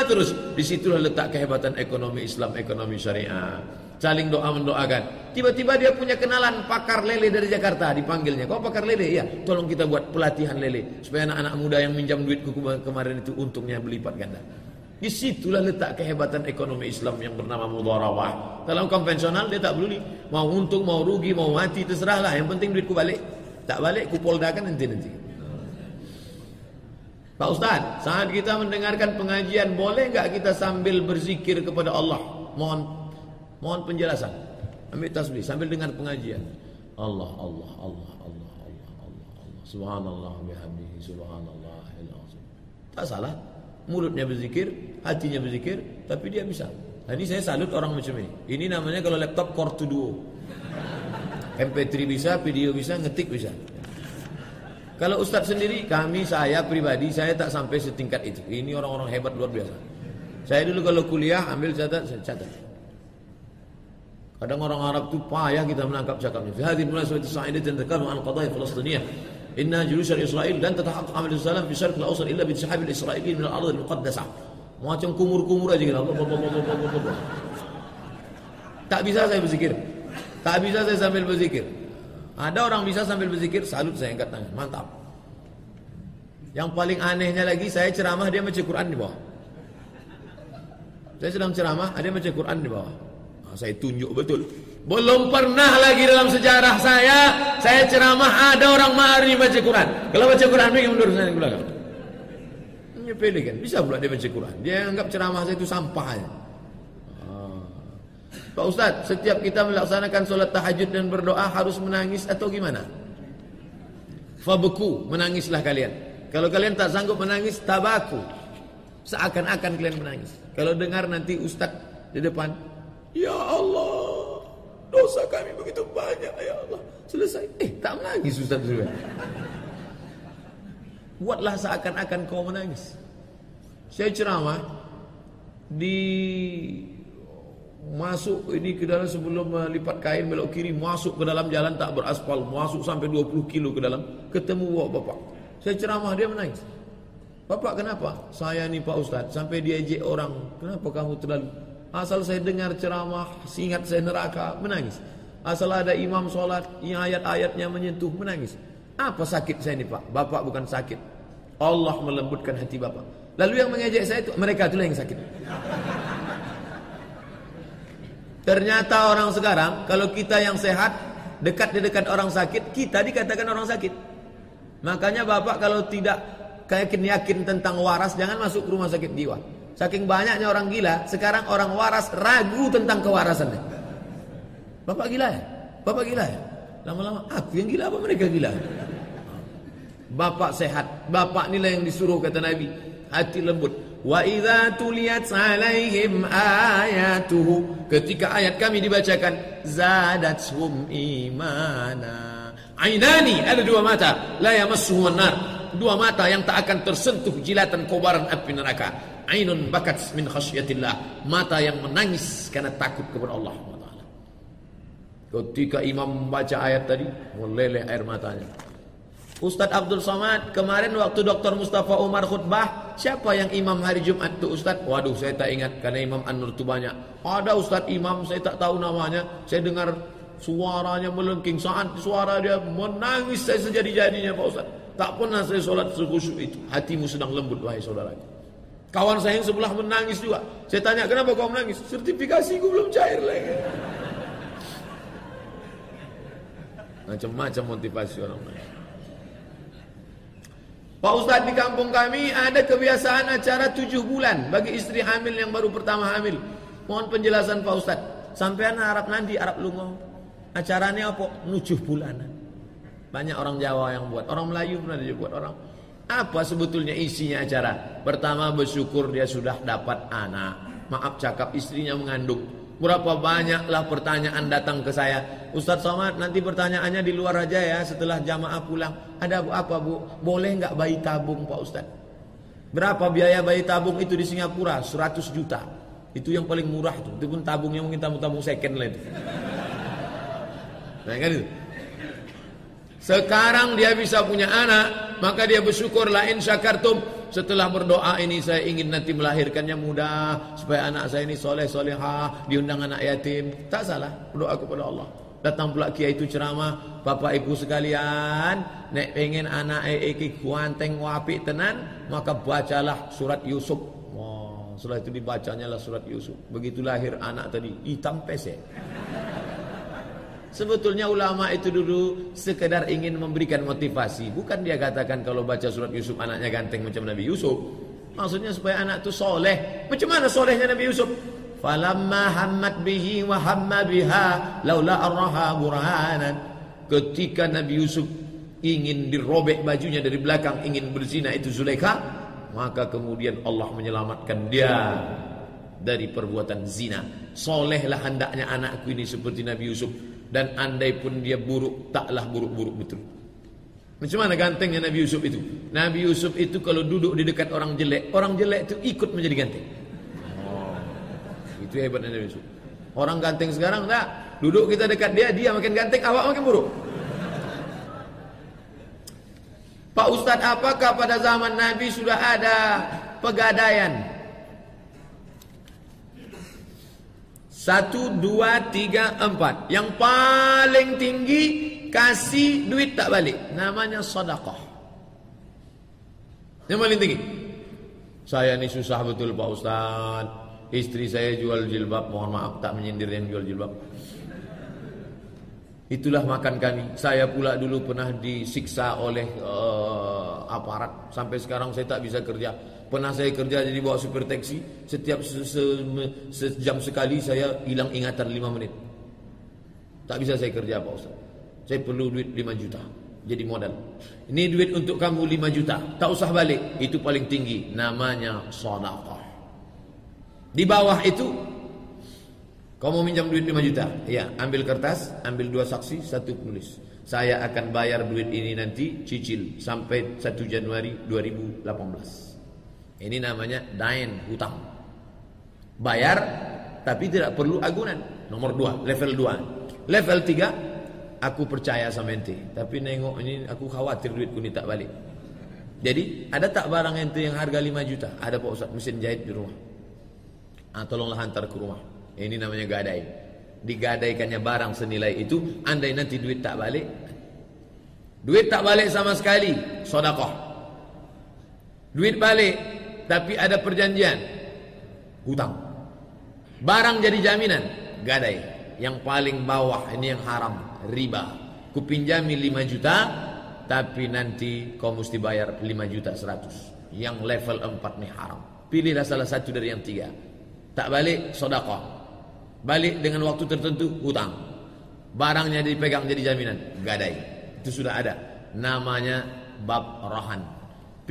terus. Di situlah letak kehebatan ekonomi Islam, ekonomi syariah. Saling doa mendoakan. Tiba-tiba dia punya kenalan pakar lele dari Jakarta dipanggilnya. Kau pakar lele? Ya, tolong kita buat pelatihan lele supaya anak-anak muda yang minjam duitku kemarin itu untungnya berlipat ganda. Di situlah letak kehebatan ekonomi Islam yang bernama mudharawah. Dalam konvensional dia tak peduli. Mau untung, mau rugi, mau mati terserahlah. Yang penting duitku balik. Tak balik kupoldakan nanti-nanti. Pak Ustaz, saat kita mendengarkan pengajian, boleh enggak kita sambil berzikir kepada Allah? Mohon mohon penjelasan. Ambil tasbih sambil dengar pengajian. Allah, Allah, Allah, Allah, Allah, Allah, Allah. Subhanallah bihamdihi, subhanallah. Tak salah. Mulutnya berzikir, hatinya berzikir, tapi dia bisa. Nah, ini saya salut orang macam ini. Ini namanya kalau laptop Core Duo. MP3 bisa, video bisa, ngetik bisa. Kalau Ustadz sendiri, kami, saya pribadi, saya tak sampai setingkat itu. Ini orang-orang hebat luar biasa. Saya dulu kalau kuliah, ambil catat, saya catat. Kadang orang Arab tu payah kita menangkap cakapnya. Fi hadhihi munasabati sa'idatin dzakaru an qadaya Falastiniyah. Inna julus al-Israel dan tatahaqqaq amal salam fi syarq al-awsat illa bi sahabil Israiliyyin min al-ardh al-muqaddasah. Macam kumur-kumur aja kita. Tak bisa saya berzikir. Tak bisa saya sambil berzikir. Ada orang bisa sambil berzikir, salut saya angkat tangan. Mantap. Yang paling anehnya lagi, saya ceramah dia baca Quran di bawah. Saya sedang ceramah, ada baca Quran di bawah. Nah, saya tunjuk betul. Belum pernah lagi dalam sejarah saya, saya ceramah ada orang mari baca Quran. Kalau baca Quran, mereka mundur saya ke belakang. Nyepele kan, bisa pula dia baca Quran. Dia anggap ceramah saya itu sampah aja. Pak Ustaz, setiap kita melaksanakan solat tahajud dan berdoa harus menangis atau gimana? Fabeku, menangislah kalian. Kalau kalian tak sanggup menangis, tabaku. Seakan-akan kalian menangis. Kalau dengar nanti Ustaz di depan, Ya Allah, dosa kami begitu banyak, Ya Allah. Selesai. Eh, tak menangis Ustaz juga. Buatlah seakan-akan kau menangis. Saya ceramah di masuk ini ke dalam sebelum melipat kain belok kiri masuk ke dalam jalan tak beraspal masuk sampai 20 kilo ke dalam ketemu bapak bapak. Saya ceramah dia menangis. Bapak kenapa? Saya ni pak ustaz sampai diejek orang kenapa kamu terlalu? Asal saya dengar ceramah singat saya neraka menangis. Asal ada imam yang ayat-ayatnya menyentuh menangis. Apa sakit saya ni pak? Bapak bukan sakit. Allah melembutkan hati bapak. Lalu yang mengejek saya itu mereka itulah yang sakit Ternyata orang sekarang kalau kita yang sehat dekat di dekat orang sakit, kita dikatakan orang sakit. Makanya Bapak kalau tidak yakin yakin tentang waras jangan masuk ke rumah sakit jiwa. Saking banyaknya orang gila, sekarang orang waras ragu tentang kewarasannya. Bapak gila ya? Bapak gila ya? Lama-lama aku yang gila apa mereka gila? Bapak sehat, bapak nilai yang disuruh kata Nabi, hati lembut, Idza tuliyat alaihim ayatuhu ketika ayat kami dibacakan zadatuhum imana. Ainani ada dua mata la yamassuhu nar dua mata yang tak akan tersentuh jilatan kobaran api neraka. Ainun bakat min khasyatillah mata yang menangis karena takut kepada Allah Ketika imam membaca ayat tadi meleleh air matanya. Ustadz Abdul Somad kemarin waktu Dr. Mustafa Umar khutbah siapa yang imam hari Jumat itu Ustadz? Waduh saya tak ingat karena Imam An-Nur itu banyak. Ada Ustadz imam saya tak tahu namanya. Saya dengar suaranya melengking saat suara dia menangis saya sejadi-jadinya Pak Ustadz. Tak pernah saya solat sekhusyuk itu. Hatimu sedang lembut wahai saudara. Kawan saya yang sebelah menangis juga. Saya tanya kenapa kau menangis? Sertifikasiku belum cair lagi. Macam-macam motivasi orang lain. Pak Ustadz di kampung kami ada kebiasaan acara tujuh bulan bagi istri hamil yang baru pertama hamil. Mohon penjelasan Pak Ustadz. Sampai Arab nanti Arab lungo. Acaranya apa? Nujuh bulanan. Banyak orang Jawa yang buat. Orang Melayu ada juga buat orang. Apa sebetulnya isinya acara? Pertama bersyukur dia sudah dapat anak. Maaf cakap istrinya mengandung. Berapa banyaklah pertanyaan datang ke saya. Ustadz Somad nanti pertanyaannya di luar aja ya setelah jamaah pulang. Ada apa bu? Boleh nggak bayi tabung Pak Ustadz? Berapa biaya bayi tabung itu di Singapura? 100 juta. Itu yang paling murah tuh. Itu pun tabungnya mungkin tabung-tabung second lah itu. Nah kan itu. Sekarang dia bisa punya anak, maka dia bersyukur lain syakartum. Setelah berdoa ini saya ingin nanti melahirkannya mudah supaya anak saya ini soleh solehah diundang anak yatim. Tak salah berdoa kepada Allah. Datang pula kiai itu ceramah, Bapak Ibu sekalian, nek pengen anak iki kuanteng wapi tenan, maka bacalah surat Yusuf. Wah, setelah itu dibacanya lah surat Yusuf. Begitu lahir anak tadi, hitam pesek. Sebetulnya ulama itu dulu sekedar ingin memberikan motivasi. Bukan dia katakan kalau baca surat Yusuf anaknya ganteng macam Nabi Yusuf. Maksudnya supaya anak itu soleh. Macam mana solehnya Nabi Yusuf? Falamma hammat bihi wa hamma biha laula arraha burhanan. Ketika Nabi Yusuf ingin dirobek bajunya dari belakang ingin berzina itu Zulaikha, maka kemudian Allah menyelamatkan dia dari perbuatan zina. Solehlah hendaknya anakku ini seperti Nabi Yusuf dan andai pun dia buruk taklah buruk-buruk betul. Macam mana gantengnya Nabi Yusuf itu? Nabi Yusuf itu kalau duduk di dekat orang jelek, orang jelek itu ikut menjadi ganteng. Itu hebatnya Nabi Yusuf. Orang ganteng sekarang tak duduk kita dekat dia, dia makin ganteng, awak makin buruk. Pak Ustadz, apakah pada zaman Nabi sudah ada pegadaian? Satu, dua, tiga, empat. Yang paling tinggi kasih duit tak balik. Namanya sedekah. Yang paling tinggi. Saya ni susah betul Pak Ustadz. Istri saya jual jilbab, mohon maaf tak menyindir yang jual jilbab. Itulah makan kami. Saya pula dulu pernah disiksa oleh uh, aparat. Sampai sekarang saya tak bisa kerja. Pernah saya kerja jadi bawa super taksi. Setiap se -se sejam sekali saya hilang ingatan 5 menit. Tak bisa saya kerja Pak Ustaz. Saya perlu duit 5 juta. Jadi modal. Ini duit untuk kamu 5 juta. Tak usah balik. Itu paling tinggi. Namanya sadaqah. Di bawah itu kau mau minjam duit 5 juta? Ya, ambil kertas, ambil dua saksi, satu penulis. Saya akan bayar duit ini nanti cicil sampai 1 Januari 2018. Ini namanya dain hutang. Bayar tapi tidak perlu agunan. Nomor 2, level 2. Level 3, aku percaya sama ente, tapi nengok ini aku khawatir duitku ini tak balik. Jadi, ada tak barang ente yang harga 5 juta? Ada Pak Ustaz, mesin jahit di rumah ah, tolonglah hantar ke rumah. Ini namanya gadai. Digadaikannya barang senilai itu, andai nanti duit tak balik, duit tak balik sama sekali, sodakoh. Duit balik, tapi ada perjanjian, hutang. Barang jadi jaminan, gadai. Yang paling bawah ini yang haram, riba. Kupinjami 5 juta, tapi nanti kau mesti bayar 5 juta 100. Yang level 4 nih haram. Pilihlah salah satu dari yang tiga. Tak balik sedekah. Balik dengan waktu tertentu hutang. Barangnya dipegang jadi jaminan, gadai. Itu sudah ada. Namanya bab rahan.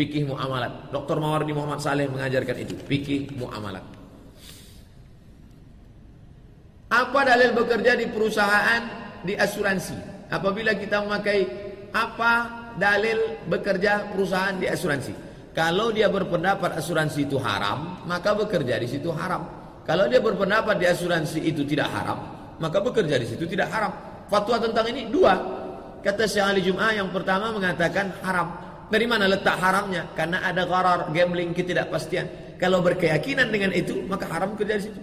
Fikih muamalat. Dr. Mawardi Muhammad Saleh mengajarkan itu. Fikih muamalat. Apa dalil bekerja di perusahaan di asuransi? Apabila kita memakai apa dalil bekerja perusahaan di asuransi? Kalau dia berpendapat asuransi itu haram, maka bekerja di situ haram. Kalau dia berpendapat di asuransi itu tidak haram, maka bekerja di situ tidak haram. Fatwa tentang ini dua. Kata Syekh Ali Jum'ah yang pertama mengatakan haram. Dari mana letak haramnya? Karena ada gharar, gambling, ketidakpastian. Kalau berkeyakinan dengan itu, maka haram kerja di situ.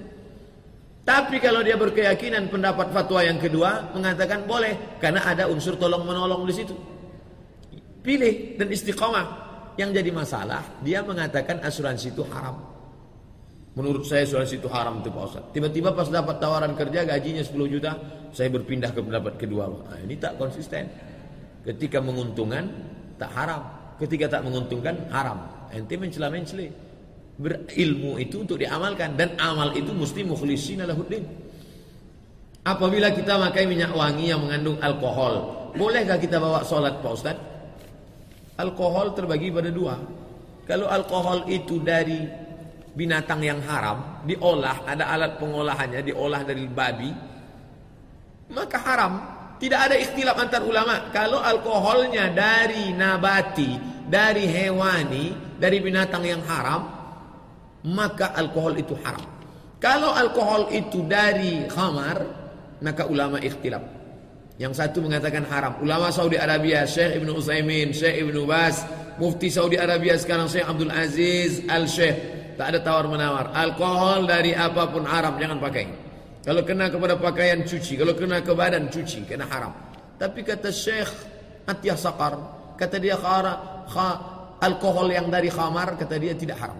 Tapi kalau dia berkeyakinan pendapat fatwa yang kedua mengatakan boleh karena ada unsur tolong menolong di situ. Pilih dan istiqomah. Yang jadi masalah, dia mengatakan asuransi itu haram. Menurut saya asuransi itu haram itu Pak Ustaz. Tiba-tiba pas dapat tawaran kerja gajinya 10 juta, saya berpindah ke pendapat kedua. Nah, ini tak konsisten. Ketika menguntungkan tak haram, ketika tak menguntungkan haram. Ente mencela mencela. Berilmu itu untuk diamalkan dan amal itu mesti mukhlishina lahuddin. Apabila kita pakai minyak wangi yang mengandung alkohol, bolehkah kita bawa solat Pak Ustaz? Alkohol terbagi pada dua. Kalau alkohol itu dari binatang yang haram, diolah, ada alat pengolahannya, diolah dari babi, maka haram. Tidak ada ikhtilaf antar ulama. Kalau alkoholnya dari nabati, dari hewani, dari binatang yang haram, maka alkohol itu haram. Kalau alkohol itu dari khamar, maka ulama ikhtilaf. Yang satu mengatakan haram. Ulama Saudi Arabia, Syekh Ibn Utsaimin, Syekh Ibn Bas, Mufti Saudi Arabia sekarang Syekh Abdul Aziz Al-Syekh. Tak ada tawar menawar. Alkohol dari apa pun haram, jangan pakai. Kalau kena kepada pakaian cuci, kalau kena ke badan cuci, kena haram. Tapi kata Syekh Atiyah Sakar, kata dia khara, kha, alkohol yang dari khamar, kata dia tidak haram.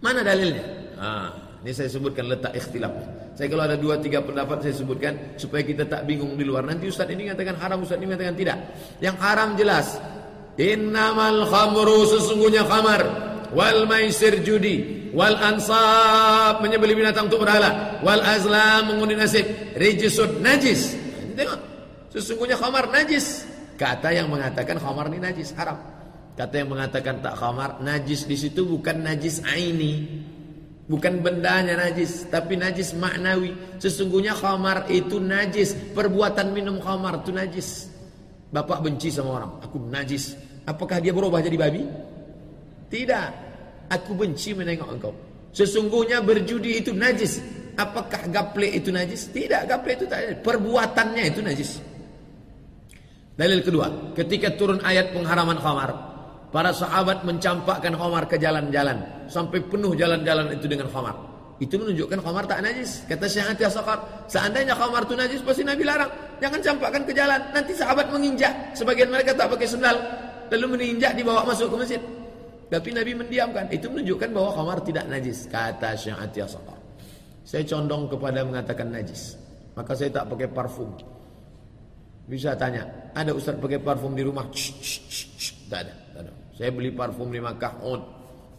Mana dalilnya? Ah, ini saya sebutkan letak ikhtilaf. Saya kalau ada dua tiga pendapat saya sebutkan supaya kita tak bingung di luar. Nanti Ustaz ini mengatakan haram, Ustaz ini mengatakan tidak. Yang haram jelas. Innamal khamru sesungguhnya khamar wal maisir judi wal ansab menyembelih binatang untuk berhala. Wal azlam mengundi nasib. Rijisud najis. Tengok sesungguhnya khamar najis. Kata yang mengatakan khamar ini najis haram. Kata yang mengatakan tak khamar najis di situ bukan najis aini. Bukan bendanya najis tapi najis maknawi. Sesungguhnya khamar itu najis. Perbuatan minum khamar itu najis. Bapak benci sama orang aku najis. Apakah dia berubah jadi babi? Tidak Aku benci menengok engkau. Sesungguhnya berjudi itu najis. Apakah gaple itu najis? Tidak, gaple itu tak najis. Perbuatannya itu najis. Dalil kedua, ketika turun ayat pengharaman khamar, para sahabat mencampakkan khamar ke jalan-jalan sampai penuh jalan-jalan itu dengan khamar. Itu menunjukkan khamar tak najis. Kata Syekh Atiyah Sakar, seandainya khamar itu najis pasti Nabi larang. Jangan campakkan ke jalan, nanti sahabat menginjak. Sebagian mereka tak pakai sendal, lalu menginjak dibawa masuk ke masjid. Tapi Nabi mendiamkan. Itu menunjukkan bahwa khamar tidak najis. Kata Syekh Atiyah Sakar. Saya condong kepada mengatakan najis. Maka saya tak pakai parfum. Bisa tanya, ada ustaz pakai parfum di rumah? Shh, shh. Tak ada, tak ada. Saya beli parfum di Makkah on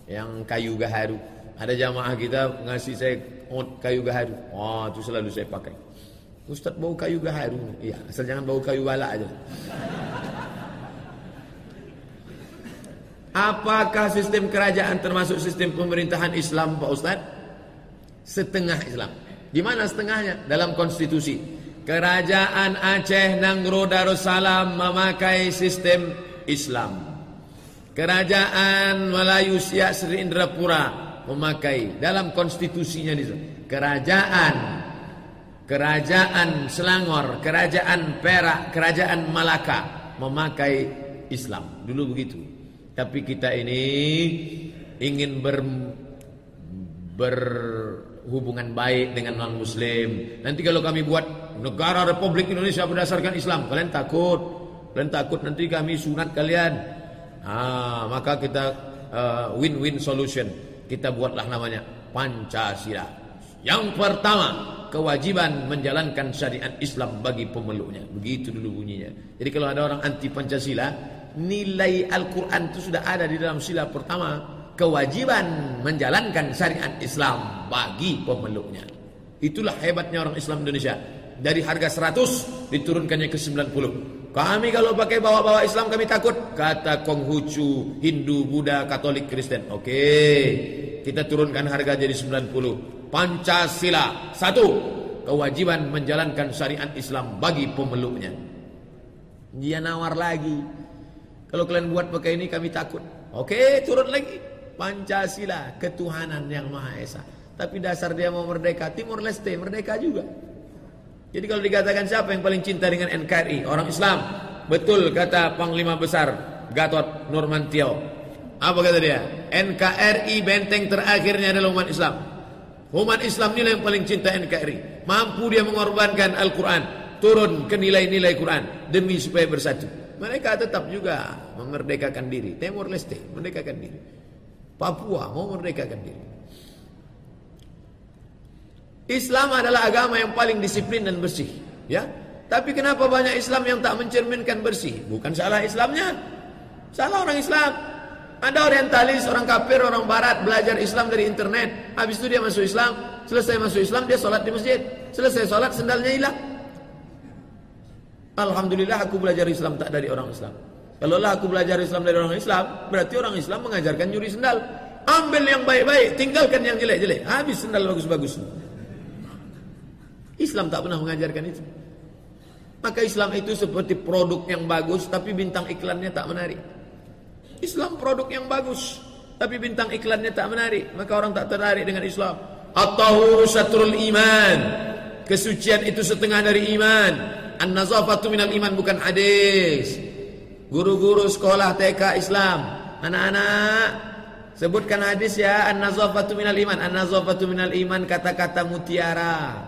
yang kayu gaharu. Ada jamaah kita ngasih saya on kayu gaharu. Oh, itu selalu saya pakai. Ustaz bau kayu gaharu. Iya, asal jangan bau kayu balak aja. Apakah sistem kerajaan termasuk sistem pemerintahan Islam Pak Ustaz? Setengah Islam. Di mana setengahnya? Dalam konstitusi. Kerajaan Aceh Nangro Darussalam memakai sistem Islam. Kerajaan Melayu Siak Sri Indrapura memakai dalam konstitusinya di Kerajaan Kerajaan Selangor, Kerajaan Perak, Kerajaan Malaka memakai Islam. Dulu begitu. Tapi kita ini ingin ber, berhubungan baik dengan non muslim. Nanti kalau kami buat negara Republik Indonesia berdasarkan Islam, kalian takut. Kalian takut nanti kami sunat kalian. Ah, maka kita uh, win-win solution. Kita buatlah namanya Pancasila. Yang pertama, kewajiban menjalankan syariat Islam bagi pemeluknya. Begitu dulu bunyinya. Jadi kalau ada orang anti Pancasila, nilai Al-Quran itu sudah ada di dalam sila pertama kewajiban menjalankan syariat Islam bagi pemeluknya. Itulah hebatnya orang Islam Indonesia. Dari harga 100 diturunkannya ke 90 kami kalau pakai bawa-bawa Islam kami takut. Kata Konghucu Hindu Buddha Katolik Kristen. Oke kita turunkan harga jadi 90 Pancasila satu. Kewajiban menjalankan syariat Islam bagi pemeluknya. Dia nawar lagi kalau kalian buat pakai ini kami takut. Oke, turun lagi. Pancasila, ketuhanan yang Maha Esa. Tapi dasar dia mau merdeka, Timur Leste merdeka juga. Jadi kalau dikatakan siapa yang paling cinta dengan NKRI, orang Islam. Betul kata Panglima Besar Gatot Nurmantio. Apa kata dia? NKRI benteng terakhirnya adalah umat Islam. Umat Islam nilai yang paling cinta NKRI. Mampu dia mengorbankan Al-Quran. Turun ke nilai-nilai Quran. Demi supaya bersatu. Mereka tetap juga memerdekakan diri. Timor Leste merdekakan diri. Papua mau merdekakan diri. Islam adalah agama yang paling disiplin dan bersih, ya. Tapi kenapa banyak Islam yang tak mencerminkan bersih? Bukan salah Islamnya. Salah orang Islam. Ada orientalis, orang kafir, orang barat belajar Islam dari internet. Habis itu dia masuk Islam. Selesai masuk Islam dia sholat di masjid. Selesai sholat sendalnya hilang. Alhamdulillah aku belajar Islam tak dari orang Islam. Kalau lah aku belajar Islam dari orang Islam, berarti orang Islam mengajarkan nyuri sendal. Ambil yang baik-baik, tinggalkan yang jelek-jelek. Habis sendal bagus-bagus. Islam tak pernah mengajarkan itu. Maka Islam itu seperti produk yang bagus tapi bintang iklannya tak menarik. Islam produk yang bagus tapi bintang iklannya tak menarik, maka orang tak tertarik dengan Islam. At-tahuru syatrul iman. Kesucian itu setengah dari iman. An-nazafatu minal iman bukan hadis. Guru-guru sekolah TK Islam, anak-anak sebutkan hadis ya An-nazafatu minal iman. An-nazafatu minal iman kata-kata mutiara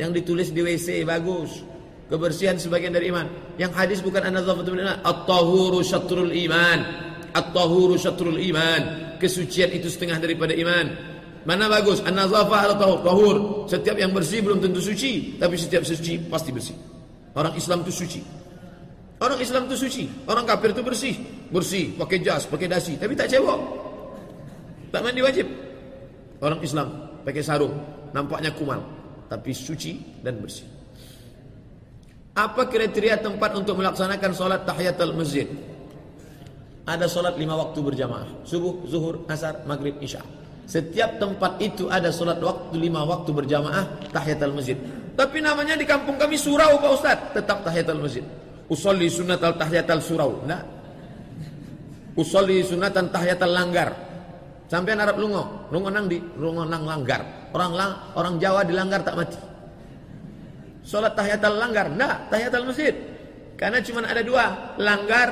yang ditulis di WC bagus. Kebersihan sebagian dari iman. Yang hadis bukan an-nazafatu min iman. At-tahuru syatrul iman. At-tahuru syatrul iman. Kesucian itu setengah daripada iman. Mana bagus? An-nazafah atau? Tahur. Setiap yang bersih belum tentu suci, tapi setiap suci pasti bersih. Orang Islam itu suci. Orang Islam itu suci. Orang kafir itu bersih. Bersih, pakai jas, pakai dasi, tapi tak cebok. Tak mandi wajib. Orang Islam pakai sarung, nampaknya kumal, tapi suci dan bersih. Apa kriteria tempat untuk melaksanakan solat tahiyatul masjid? Ada solat lima waktu berjamaah. Subuh, zuhur, asar, maghrib, isya. Setiap tempat itu ada solat waktu lima waktu berjamaah tahiyatul masjid. Tapi namanya di kampung kami surau Pak Ustaz. Tetap tahiyatul masjid. Usolli sunat al tahiyatul surau. Nah. Usolli sunatan tahiyatul langgar. Sampai Arab lungo. Lungo nang di. Lungo nang langgar. Orang lang, orang Jawa dilanggar tak mati. Sholat tahiyatul langgar. Enggak, tahiyatul masjid. Karena cuma ada dua. Langgar,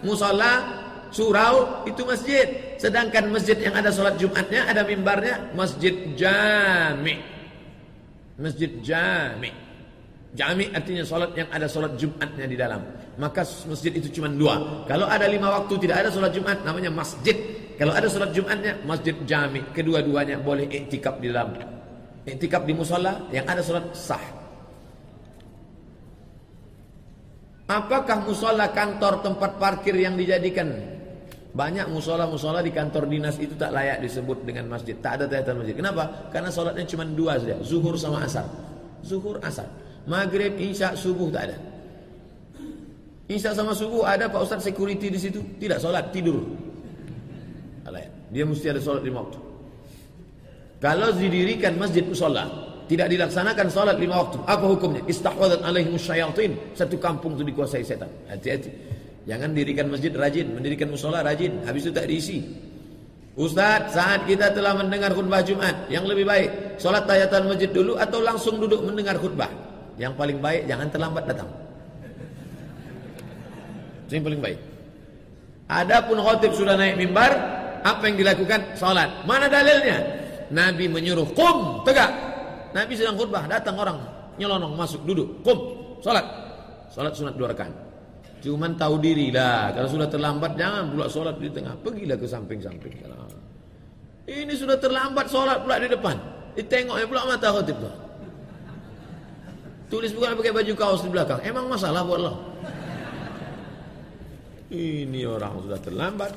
musola, surau, itu masjid. Sedangkan masjid yang ada sholat Jumatnya, ada mimbarnya, masjid jami. Masjid jami. Jami artinya sholat yang ada sholat Jumatnya di dalam. Maka masjid itu cuma dua. Kalau ada lima waktu tidak ada sholat Jumat, namanya masjid. Kalau ada sholat Jumatnya, masjid jami. Kedua-duanya boleh iktikaf di dalam. Iktikaf di musola yang ada sholat sah. Apakah musola kantor tempat parkir yang dijadikan? Banyak musola-musola di kantor dinas itu tak layak disebut dengan masjid. Tak ada tahiyatul masjid. Kenapa? Karena sholatnya cuma dua saja. Zuhur sama asar. Zuhur asar. Maghrib, isya, subuh tak ada. Isya sama subuh ada Pak Ustaz security di situ. Tidak sholat, tidur. Dia mesti ada sholat lima waktu. Kalau didirikan masjid musola, tidak dilaksanakan salat lima waktu. Apa hukumnya? Istahwadat alaihim syayatin. Satu kampung itu dikuasai setan. Hati-hati. Jangan dirikan masjid rajin, mendirikan musola rajin, habis itu tak diisi. Ustaz, saat kita telah mendengar khutbah Jumat, yang lebih baik salat tahiyatul masjid dulu atau langsung duduk mendengar khutbah? Yang paling baik jangan terlambat datang. Itu yang paling baik. Adapun khotib sudah naik mimbar, apa yang dilakukan? Salat. Mana dalilnya? Nabi menyuruh, "Qum, tegak." Nabi sedang khutbah, datang orang nyelonong masuk duduk, kum, salat. Salat sunat dua rakaat. Cuman tahu diri lah, kalau sudah terlambat jangan pula salat di tengah, pergilah ke samping-samping. Ini sudah terlambat salat pula di depan. Ditengoknya pula mata khotib tu. Tulis bukan pakai baju kaos di belakang. Emang masalah buat lo? Ini orang sudah terlambat.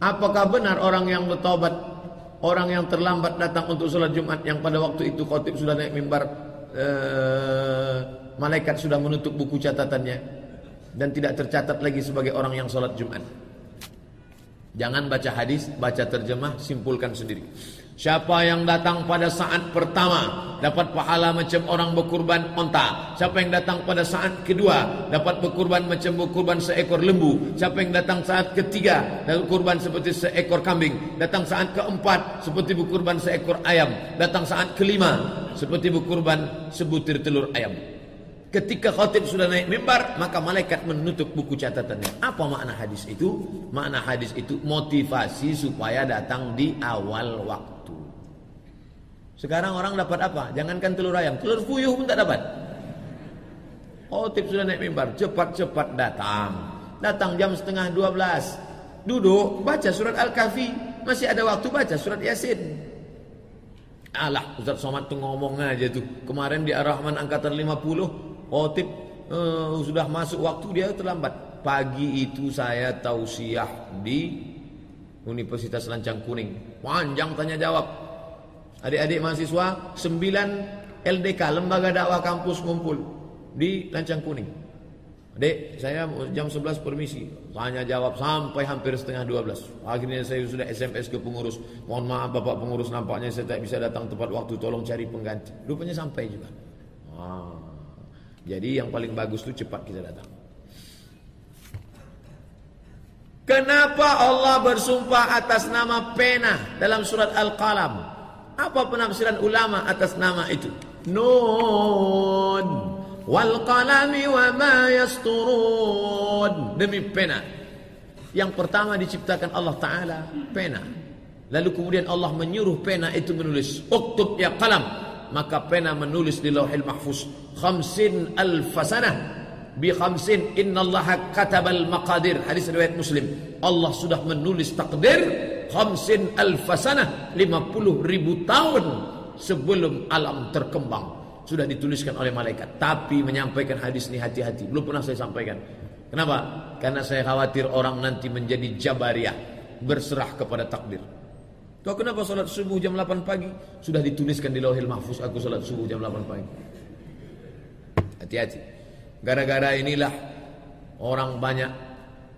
Apakah benar orang yang bertobat Orang yang terlambat datang untuk sholat Jumat yang pada waktu itu khotib sudah naik mimbar eh, malaikat sudah menutup buku catatannya dan tidak tercatat lagi sebagai orang yang sholat Jumat. Jangan baca hadis, baca terjemah, simpulkan sendiri. Siapa yang datang pada saat pertama dapat pahala macam orang berkurban onta. Siapa yang datang pada saat kedua dapat berkurban macam berkurban seekor lembu. Siapa yang datang saat ketiga dapat berkurban seperti seekor kambing. Datang saat keempat seperti berkurban seekor ayam. Datang saat kelima seperti berkurban sebutir telur ayam. Ketika khatib sudah naik mimbar, maka malaikat menutup buku catatannya. Apa makna hadis itu? Makna hadis itu motivasi supaya datang di awal waktu. Sekarang orang dapat apa? Jangankan telur ayam, telur puyuh pun tak dapat. Khatib sudah naik mimbar, cepat-cepat datang. Datang jam setengah dua belas. Duduk, baca surat Al-Kahfi. Masih ada waktu baca surat Yasin. Alah, Ustaz Somad tuh ngomong aja tuh. Kemarin di Ar-Rahman angkatan 50, Khotib uh, sudah masuk waktu dia terlambat. Pagi itu saya tausiah di Universitas Lancang Kuning. Panjang tanya jawab. Adik-adik mahasiswa 9 LDK Lembaga Dakwah Kampus ngumpul di Lancang Kuning. Adik, saya jam 11 permisi. Tanya jawab sampai hampir setengah 12. Akhirnya saya sudah SMS ke pengurus. Mohon maaf Bapak pengurus nampaknya saya tak bisa datang tepat waktu. Tolong cari pengganti. Rupanya sampai juga. Ah. Jadi yang paling bagus itu cepat kita datang. Kenapa Allah bersumpah atas nama pena dalam surat Al-Qalam? Apa penafsiran ulama atas nama itu? Nun wal qalami wa ma yasturun. Demi pena. Yang pertama diciptakan Allah Taala pena. Lalu kemudian Allah menyuruh pena itu menulis. Uktub ya qalam. Maka pena menulis di lauhil mahfuz. Khamsin alfasanah bi khamsin innallaha katabal maqadir. Hadis riwayat muslim. Allah sudah menulis takdir khamsin alfasanah 50 ribu tahun sebelum alam terkembang. Sudah dituliskan oleh malaikat tapi menyampaikan hadis ini hati-hati. Belum pernah saya sampaikan. Kenapa? Karena saya khawatir orang nanti menjadi jabariyah berserah kepada takdir Kau kenapa salat subuh jam 8 pagi? Sudah dituliskan di lauhil mahfuz aku salat subuh jam 8 pagi. Hati-hati. Gara-gara inilah orang banyak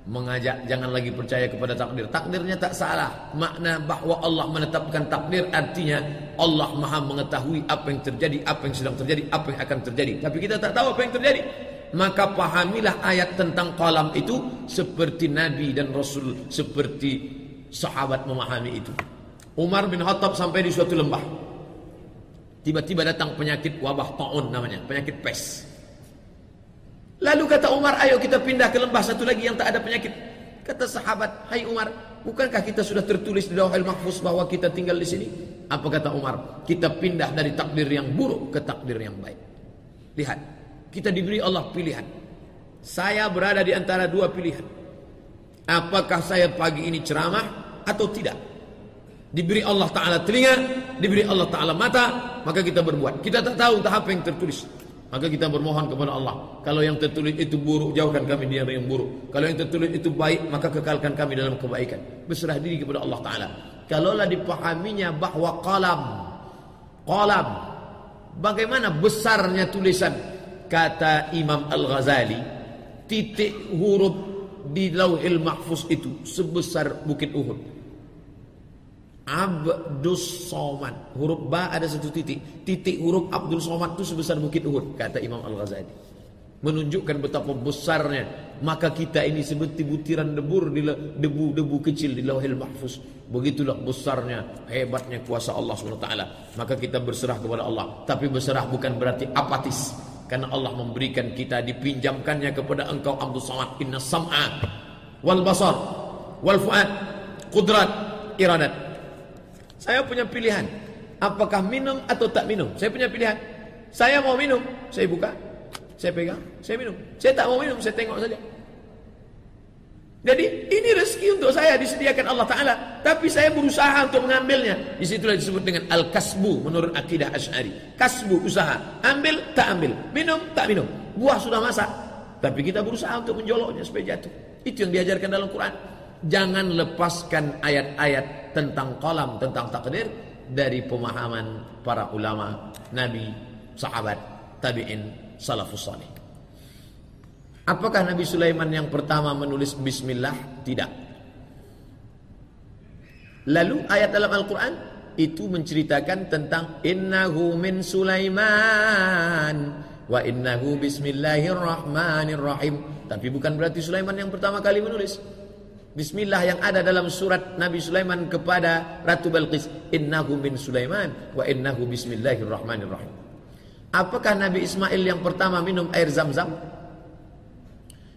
mengajak jangan lagi percaya kepada takdir. Takdirnya tak salah. Makna bahwa Allah menetapkan takdir artinya Allah Maha mengetahui apa yang terjadi, apa yang sedang terjadi, apa yang akan terjadi. Tapi kita tak tahu apa yang terjadi. Maka pahamilah ayat tentang kolam itu seperti Nabi dan Rasul, seperti sahabat memahami itu. Umar bin Khattab sampai di suatu lembah. Tiba-tiba datang penyakit wabah taun namanya, penyakit pes. Lalu kata Umar, ayo kita pindah ke lembah satu lagi yang tak ada penyakit. Kata sahabat, hai Umar, bukankah kita sudah tertulis di Lauhul Mahfuz bahwa kita tinggal di sini? Apa kata Umar? Kita pindah dari takdir yang buruk ke takdir yang baik. Lihat, kita diberi Allah pilihan. Saya berada di antara dua pilihan. Apakah saya pagi ini ceramah atau tidak? Diberi Allah Ta'ala telinga, diberi Allah Ta'ala mata, maka kita berbuat. Kita tak tahu entah apa yang tertulis. Maka kita bermohon kepada Allah. Kalau yang tertulis itu buruk, jauhkan kami dari yang buruk. Kalau yang tertulis itu baik, maka kekalkan kami dalam kebaikan. Berserah diri kepada Allah Ta'ala. Kalaulah dipahaminya bahwa qalam. Qalam. Bagaimana besarnya tulisan. Kata Imam Al-Ghazali. Titik huruf di lauhil mahfuz itu sebesar bukit Uhud. Abdus Somad. Huruf Ba ada satu titik. Titik huruf Abdul Somad itu sebesar bukit Uhud Kata Imam Al-Ghazali. Menunjukkan betapa besarnya. Maka kita ini seperti butiran debur Debu-debu kecil di lauhil mahfuz. Begitulah besarnya Hebatnya kuasa Allah SWT. Maka kita berserah kepada Allah. Tapi berserah bukan berarti apatis. Karena Allah memberikan kita Dipinjamkannya kepada engkau Abdul Somad. Inna sam'a Wal basar Wal fu'ad Qudrat Iradat saya punya pilihan. Apakah minum atau tak minum? Saya punya pilihan. Saya mau minum, saya buka, saya pegang, saya minum. Saya tak mau minum, saya tengok saja. Jadi ini rezeki untuk saya disediakan Allah Taala, tapi saya berusaha untuk mengambilnya. Di situlah disebut dengan al-kasbu menurut akidah Asy'ari. Kasbu usaha, ambil tak ambil, minum tak minum. Buah sudah masak, tapi kita berusaha untuk menjoloknya supaya jatuh. Itu yang diajarkan dalam Quran. Jangan lepaskan ayat-ayat tentang kolam, tentang takdir dari pemahaman para ulama, nabi, sahabat, tabi'in, salafus salih. Apakah Nabi Sulaiman yang pertama menulis bismillah? Tidak. Lalu ayat dalam Al-Quran itu menceritakan tentang innahu min Sulaiman wa innahu bismillahirrahmanirrahim. Tapi bukan berarti Sulaiman yang pertama kali menulis. Bismillah yang ada dalam surat Nabi Sulaiman kepada Ratu Balqis. Innahu min Sulaiman wa innahu bismillahirrahmanirrahim. Apakah Nabi Ismail yang pertama minum air zam-zam?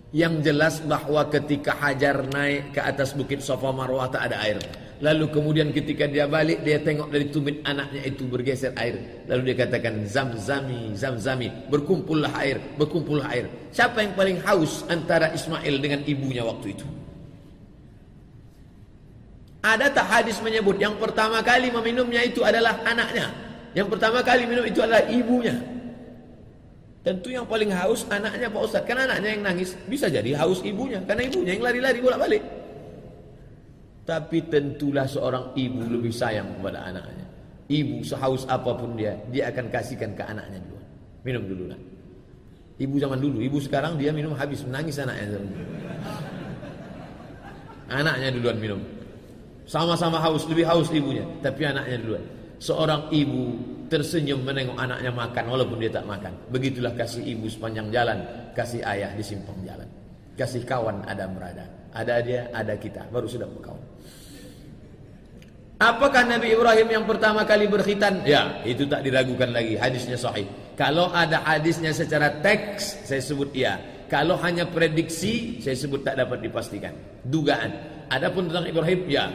Yang jelas bahwa ketika Hajar naik ke atas bukit Safa Marwah tak ada air. Lalu kemudian ketika dia balik dia tengok dari tumit anaknya itu bergeser air. Lalu dia katakan zam-zami, zam-zami. Berkumpullah air, berkumpullah air. Siapa yang paling haus antara Ismail dengan ibunya waktu itu? Ada tak hadis menyebut yang pertama kali meminumnya itu adalah anaknya. Yang pertama kali minum itu adalah ibunya. Tentu yang paling haus anaknya Pak Ustaz. Karena anaknya yang nangis. Bisa jadi haus ibunya. Karena ibunya yang lari-lari bolak-balik. Tapi tentulah seorang ibu lebih sayang kepada anaknya. Ibu sehaus apa pun dia. Dia akan kasihkan ke anaknya dulu. Minum dulu lah. Ibu zaman dulu. Ibu sekarang dia minum habis. Menangis anaknya. Anaknya duluan minum. Sama-sama haus, lebih haus ibunya, tapi anaknya duluan. Seorang ibu tersenyum menengok anaknya makan walaupun dia tak makan. Begitulah kasih ibu sepanjang jalan, kasih ayah di simpang jalan. Kasih kawan ada berada. Ada dia, ada kita, baru sudah berkawan. Apakah Nabi Ibrahim yang pertama kali berkhitan? Ya, itu tak diragukan lagi. Hadisnya sahih. Kalau ada hadisnya secara teks, saya sebut iya. Kalau hanya prediksi, saya sebut tak dapat dipastikan. Dugaan. Adapun tentang Ibrahim, ya.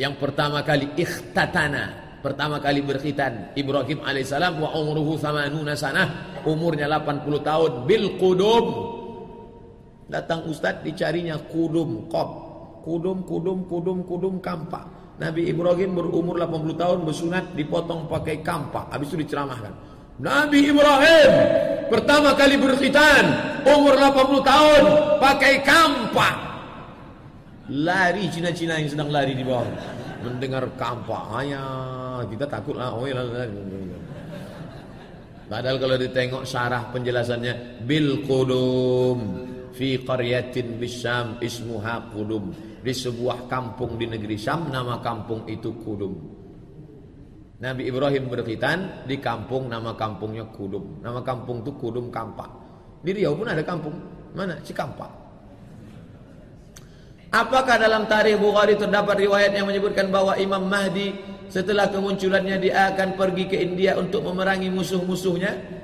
Yang pertama kali ikhtatana pertama kali berkhitan Ibrahim alaihissalam wa umruhu thamanuna sanah umurnya 80 tahun bil qudum. Datang ustaz dicarinya kudum kop kudum kudum kudum kudum kampak. Nabi Ibrahim berumur 80 tahun bersunat dipotong pakai kampak. Habis itu diceramahkan. Nabi Ibrahim pertama kali berkhitan umur 80 tahun pakai kampak lari Cina-Cina yang sedang lari di bawah. Mendengar kampak hanya kita takut lah oh, padahal kalau ditengok syarah penjelasannya bil qudum fi qaryatin bisyam ismuha qudum. Di sebuah kampung di negeri Syam nama kampung itu Kudum Nabi Ibrahim berkhitan di kampung nama kampungnya Kudum nama kampung itu Kudum Kampak. Di Riau pun ada kampung. Mana? Cikampak Apakah dalam tarikh Bukhari terdapat riwayat yang menyebutkan bahwa Imam Mahdi setelah kemunculannya dia akan pergi ke India untuk memerangi musuh-musuhnya?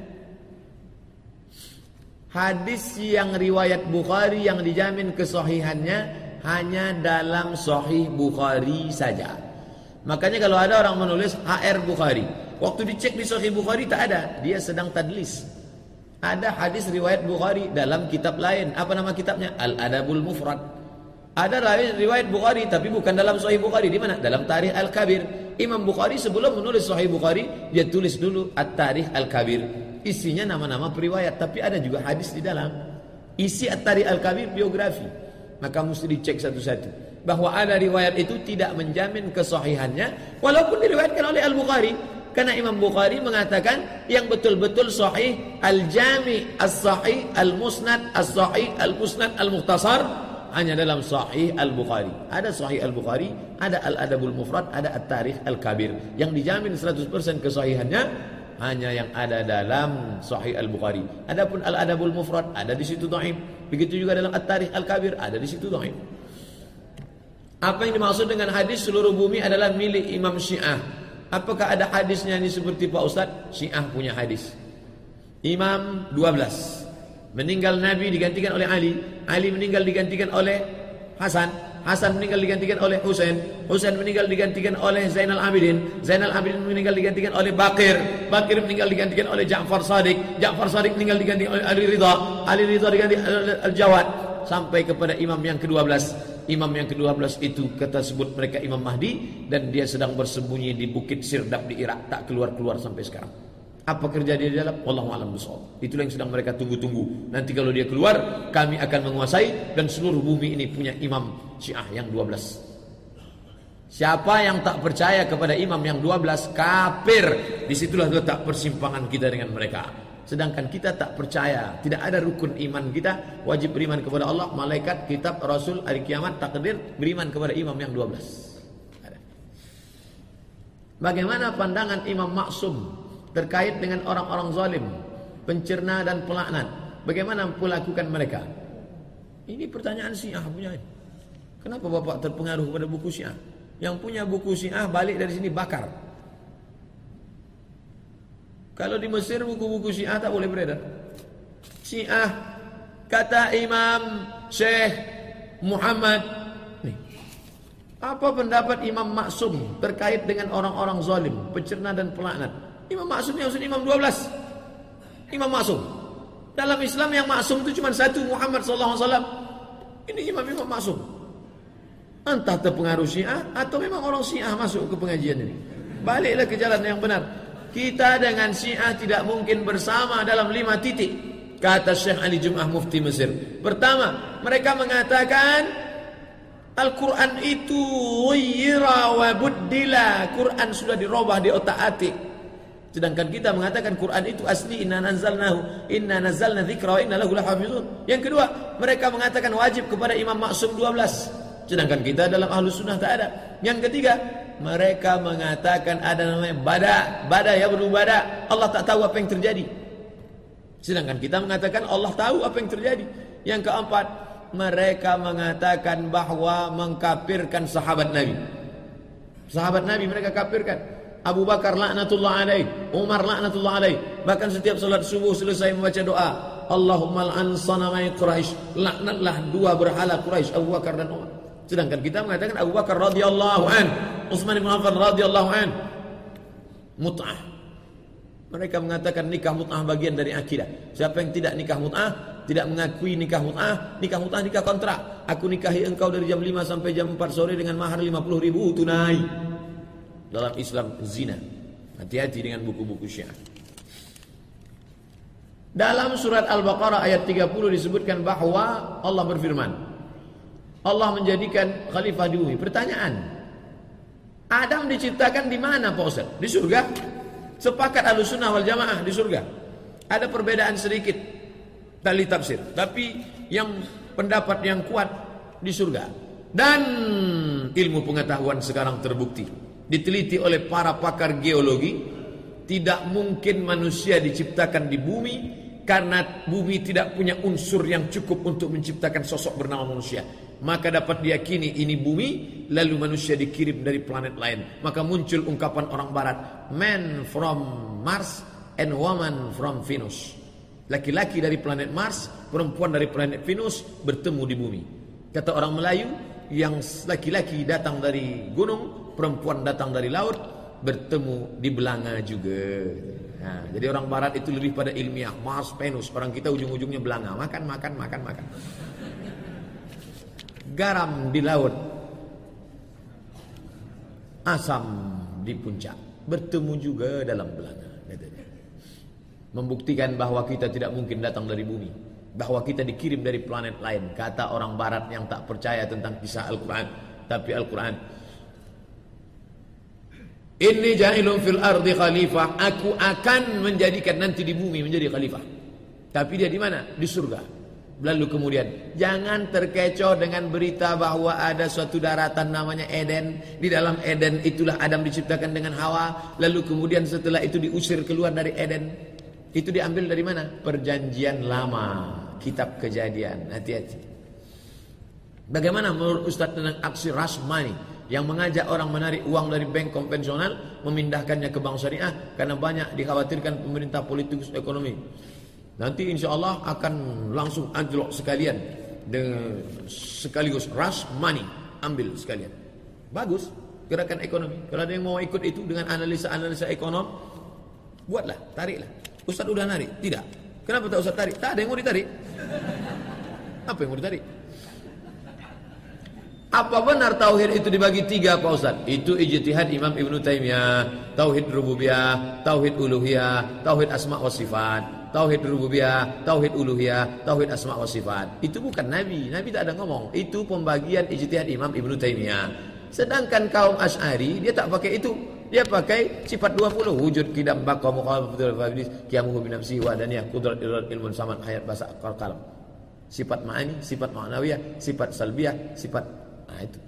Hadis yang riwayat Bukhari yang dijamin kesahihannya hanya dalam sahih Bukhari saja. Makanya kalau ada orang menulis HR Bukhari, waktu dicek di sahih Bukhari tak ada, dia sedang tadlis. Ada hadis riwayat Bukhari dalam kitab lain. Apa nama kitabnya? Al-Adabul Mufrad. Ada riwayat Bukhari tapi bukan dalam Sahih Bukhari di mana? Dalam Tarikh Al-Kabir. Imam Bukhari sebelum menulis Sahih Bukhari dia tulis dulu At-Tarikh Al-Kabir. Isinya nama-nama periwayat tapi ada juga hadis di dalam. Isi At-Tarikh Al-Kabir biografi. Maka mesti dicek satu-satu. Bahwa ada riwayat itu tidak menjamin kesahihannya walaupun diriwayatkan oleh Al-Bukhari. Karena Imam Bukhari mengatakan yang betul-betul sahih Al-Jami As-Sahih Al-Musnad As-Sahih Al-Musnad Al-Mukhtasar hanya dalam Sahih Al-Bukhari. Ada Sahih Al-Bukhari, ada Al-Adabul Mufrad, ada At-Tarikh Al-Kabir. Yang dijamin 100% kesahihannya hanya yang ada dalam Sahih Al-Bukhari. Adapun Al-Adabul Mufrad ada di situ dhaif. Begitu juga dalam At-Tarikh Al-Kabir ada di situ dhaif. Apa yang dimaksud dengan hadis seluruh bumi adalah milik Imam Syiah? Apakah ada hadisnya ini seperti Pak Ustaz? Syiah punya hadis. Imam 12 Meninggal Nabi digantikan oleh Ali, Ali meninggal digantikan oleh Hasan, Hasan meninggal digantikan oleh Husain, Husain meninggal digantikan oleh Zainal Abidin, Zainal Abidin meninggal digantikan oleh Bakir, Bakir meninggal digantikan oleh Ja'far Sadiq, Ja'far Sadiq meninggal digantikan oleh Ali Ridha, Ali Ridha digantikan oleh Al-Jawad. Sampai kepada imam yang ke-12. Imam yang ke-12 itu kata sebut mereka Imam Mahdi dan dia sedang bersembunyi di Bukit Sirdap di Irak. Tak keluar-keluar sampai sekarang. Apa kerja dia di dalam? Wallahu alam bisawab. Itulah yang sedang mereka tunggu-tunggu. Nanti kalau dia keluar, kami akan menguasai dan seluruh bumi ini punya imam Syiah yang 12. Siapa yang tak percaya kepada imam yang 12 kafir. Di situlah letak persimpangan kita dengan mereka. Sedangkan kita tak percaya, tidak ada rukun iman kita, wajib beriman kepada Allah, malaikat, kitab, rasul, hari kiamat, takdir, beriman kepada imam yang 12. Bagaimana pandangan Imam Maksum terkait dengan orang-orang zalim, pencerna dan pelaknat. Bagaimana melakukan mereka? Ini pertanyaan Syiah punya. Kenapa Bapak terpengaruh pada buku Syiah? Yang punya buku Syiah balik dari sini bakar. Kalau di Mesir buku-buku Syiah tak boleh beredar. Syiah kata Imam Syekh Muhammad. Apa pendapat Imam Maksum terkait dengan orang-orang zalim, pencerna dan pelaknat? Imam Maksum yang maksud Imam 12. Imam Maksum. Dalam Islam yang maksum itu cuma satu Muhammad wasallam. Ini Imam Imam Maksum. Entah terpengaruh Syiah atau memang orang Syiah masuk ke pengajian ini. Baliklah ke jalan yang benar. Kita dengan Syiah tidak mungkin bersama dalam lima titik. Kata Syekh Ali Jum'ah Mufti Mesir. Pertama, mereka mengatakan Al-Quran itu buddila Quran sudah dirubah di otak atik Sedangkan kita mengatakan Quran itu asli inna nazalnahu inna nazalna dzikra wa inna lahu lahafizun. Yang kedua, mereka mengatakan wajib kepada Imam Maksum 12. Sedangkan kita dalam ahlu sunnah tak ada. Yang ketiga, mereka mengatakan ada namanya bada, bada ya beru bada. Allah tak tahu apa yang terjadi. Sedangkan kita mengatakan Allah tahu apa yang terjadi. Yang keempat, mereka mengatakan bahwa mengkafirkan sahabat Nabi. Sahabat Nabi mereka kafirkan. Abu Bakar laknatullah alaih, Umar laknatullah alaih. Bahkan setiap salat subuh selesai membaca doa, Allahumma al'an sanamai Quraisy. Laknatlah dua berhala Quraisy, Abu Bakar dan Umar. Sedangkan kita mengatakan Abu Bakar radhiyallahu an, Utsman bin Affan radhiyallahu an. Mut'ah. Mereka mengatakan nikah mut'ah bagian dari akidah. Siapa yang tidak nikah mut'ah, tidak mengakui nikah mut'ah, nikah mut'ah nikah kontrak. Aku nikahi engkau dari jam 5 sampai jam 4 sore dengan mahar 50 ribu tunai. Dalam Islam zina. Hati-hati dengan buku-buku Syiah. Dalam surat Al-Baqarah ayat 30 disebutkan bahwa Allah berfirman, Allah menjadikan khalifah di bumi. Pertanyaan, Adam diciptakan di mana Pak Ustaz? Di surga? Sepakat Ahlussunnah wal Jamaah di surga. Ada perbedaan sedikit tali tafsir, tapi yang pendapat yang kuat di surga. Dan ilmu pengetahuan sekarang terbukti. Diteliti oleh para pakar geologi, tidak mungkin manusia diciptakan di bumi karena bumi tidak punya unsur yang cukup untuk menciptakan sosok bernama manusia. Maka dapat diyakini ini bumi lalu manusia dikirim dari planet lain. Maka muncul ungkapan orang barat man from Mars and woman from Venus. Laki-laki dari planet Mars perempuan dari planet Venus bertemu di bumi. Kata orang Melayu yang laki-laki datang dari gunung perempuan datang dari laut bertemu di belanga juga. Nah, jadi orang barat itu lebih pada ilmiah. Mars Venus orang kita ujung-ujungnya belanga. Makan makan makan makan. Garam di laut, asam di puncak, bertemu juga dalam belanga. Membuktikan bahwa kita tidak mungkin datang dari bumi, bahwa kita dikirim dari planet lain. Kata orang Barat yang tak percaya tentang kisah Al-Quran, tapi Al-Quran Inni jahilun fil ardi khalifah. Aku akan menjadikan nanti di bumi menjadi khalifah. Tapi dia di mana? Di surga. Lalu kemudian jangan terkecoh dengan berita bahwa ada suatu daratan namanya Eden. Di dalam Eden itulah Adam diciptakan dengan Hawa. Lalu kemudian setelah itu diusir keluar dari Eden. Itu diambil dari mana? Perjanjian lama. Kitab kejadian. Hati-hati. Bagaimana menurut Ustaz tentang aksi money yang mengajak orang menarik uang dari bank konvensional memindahkannya ke bank syariah karena banyak dikhawatirkan pemerintah politik ekonomi. Nanti insya Allah akan langsung anjlok sekalian dengan sekaligus rush money ambil sekalian. Bagus gerakan ekonomi. Kalau ada yang mau ikut itu dengan analisa-analisa ekonom, buatlah, tariklah. Ustaz udah narik? Tidak. Kenapa tak Ustaz tarik? Tak ada yang mau ditarik. Apa yang mau ditarik? Apa benar tauhid itu dibagi tiga Pak Ustaz? Itu ijtihad Imam Ibn Taimiyah. Tauhid rububiyah, tauhid uluhiyah, tauhid asma wa sifat tauhid rububiyah, tauhid uluhiyah, tauhid asma wa sifat. Itu bukan nabi. Nabi tak ada ngomong. Itu pembagian ijtihad Imam Ibnu Taimiyah. Sedangkan kaum Asy'ari dia tak pakai itu. Dia pakai sifat 20 wujud kidam baqa mukhalafatul fadlis qiyamuhu bi nafsihi wa daniyah qudrat ilmun samad hayat basa kalam. Sifat ma'ani, sifat ma'nawiyah, sifat salbiyah, sifat Nah itu.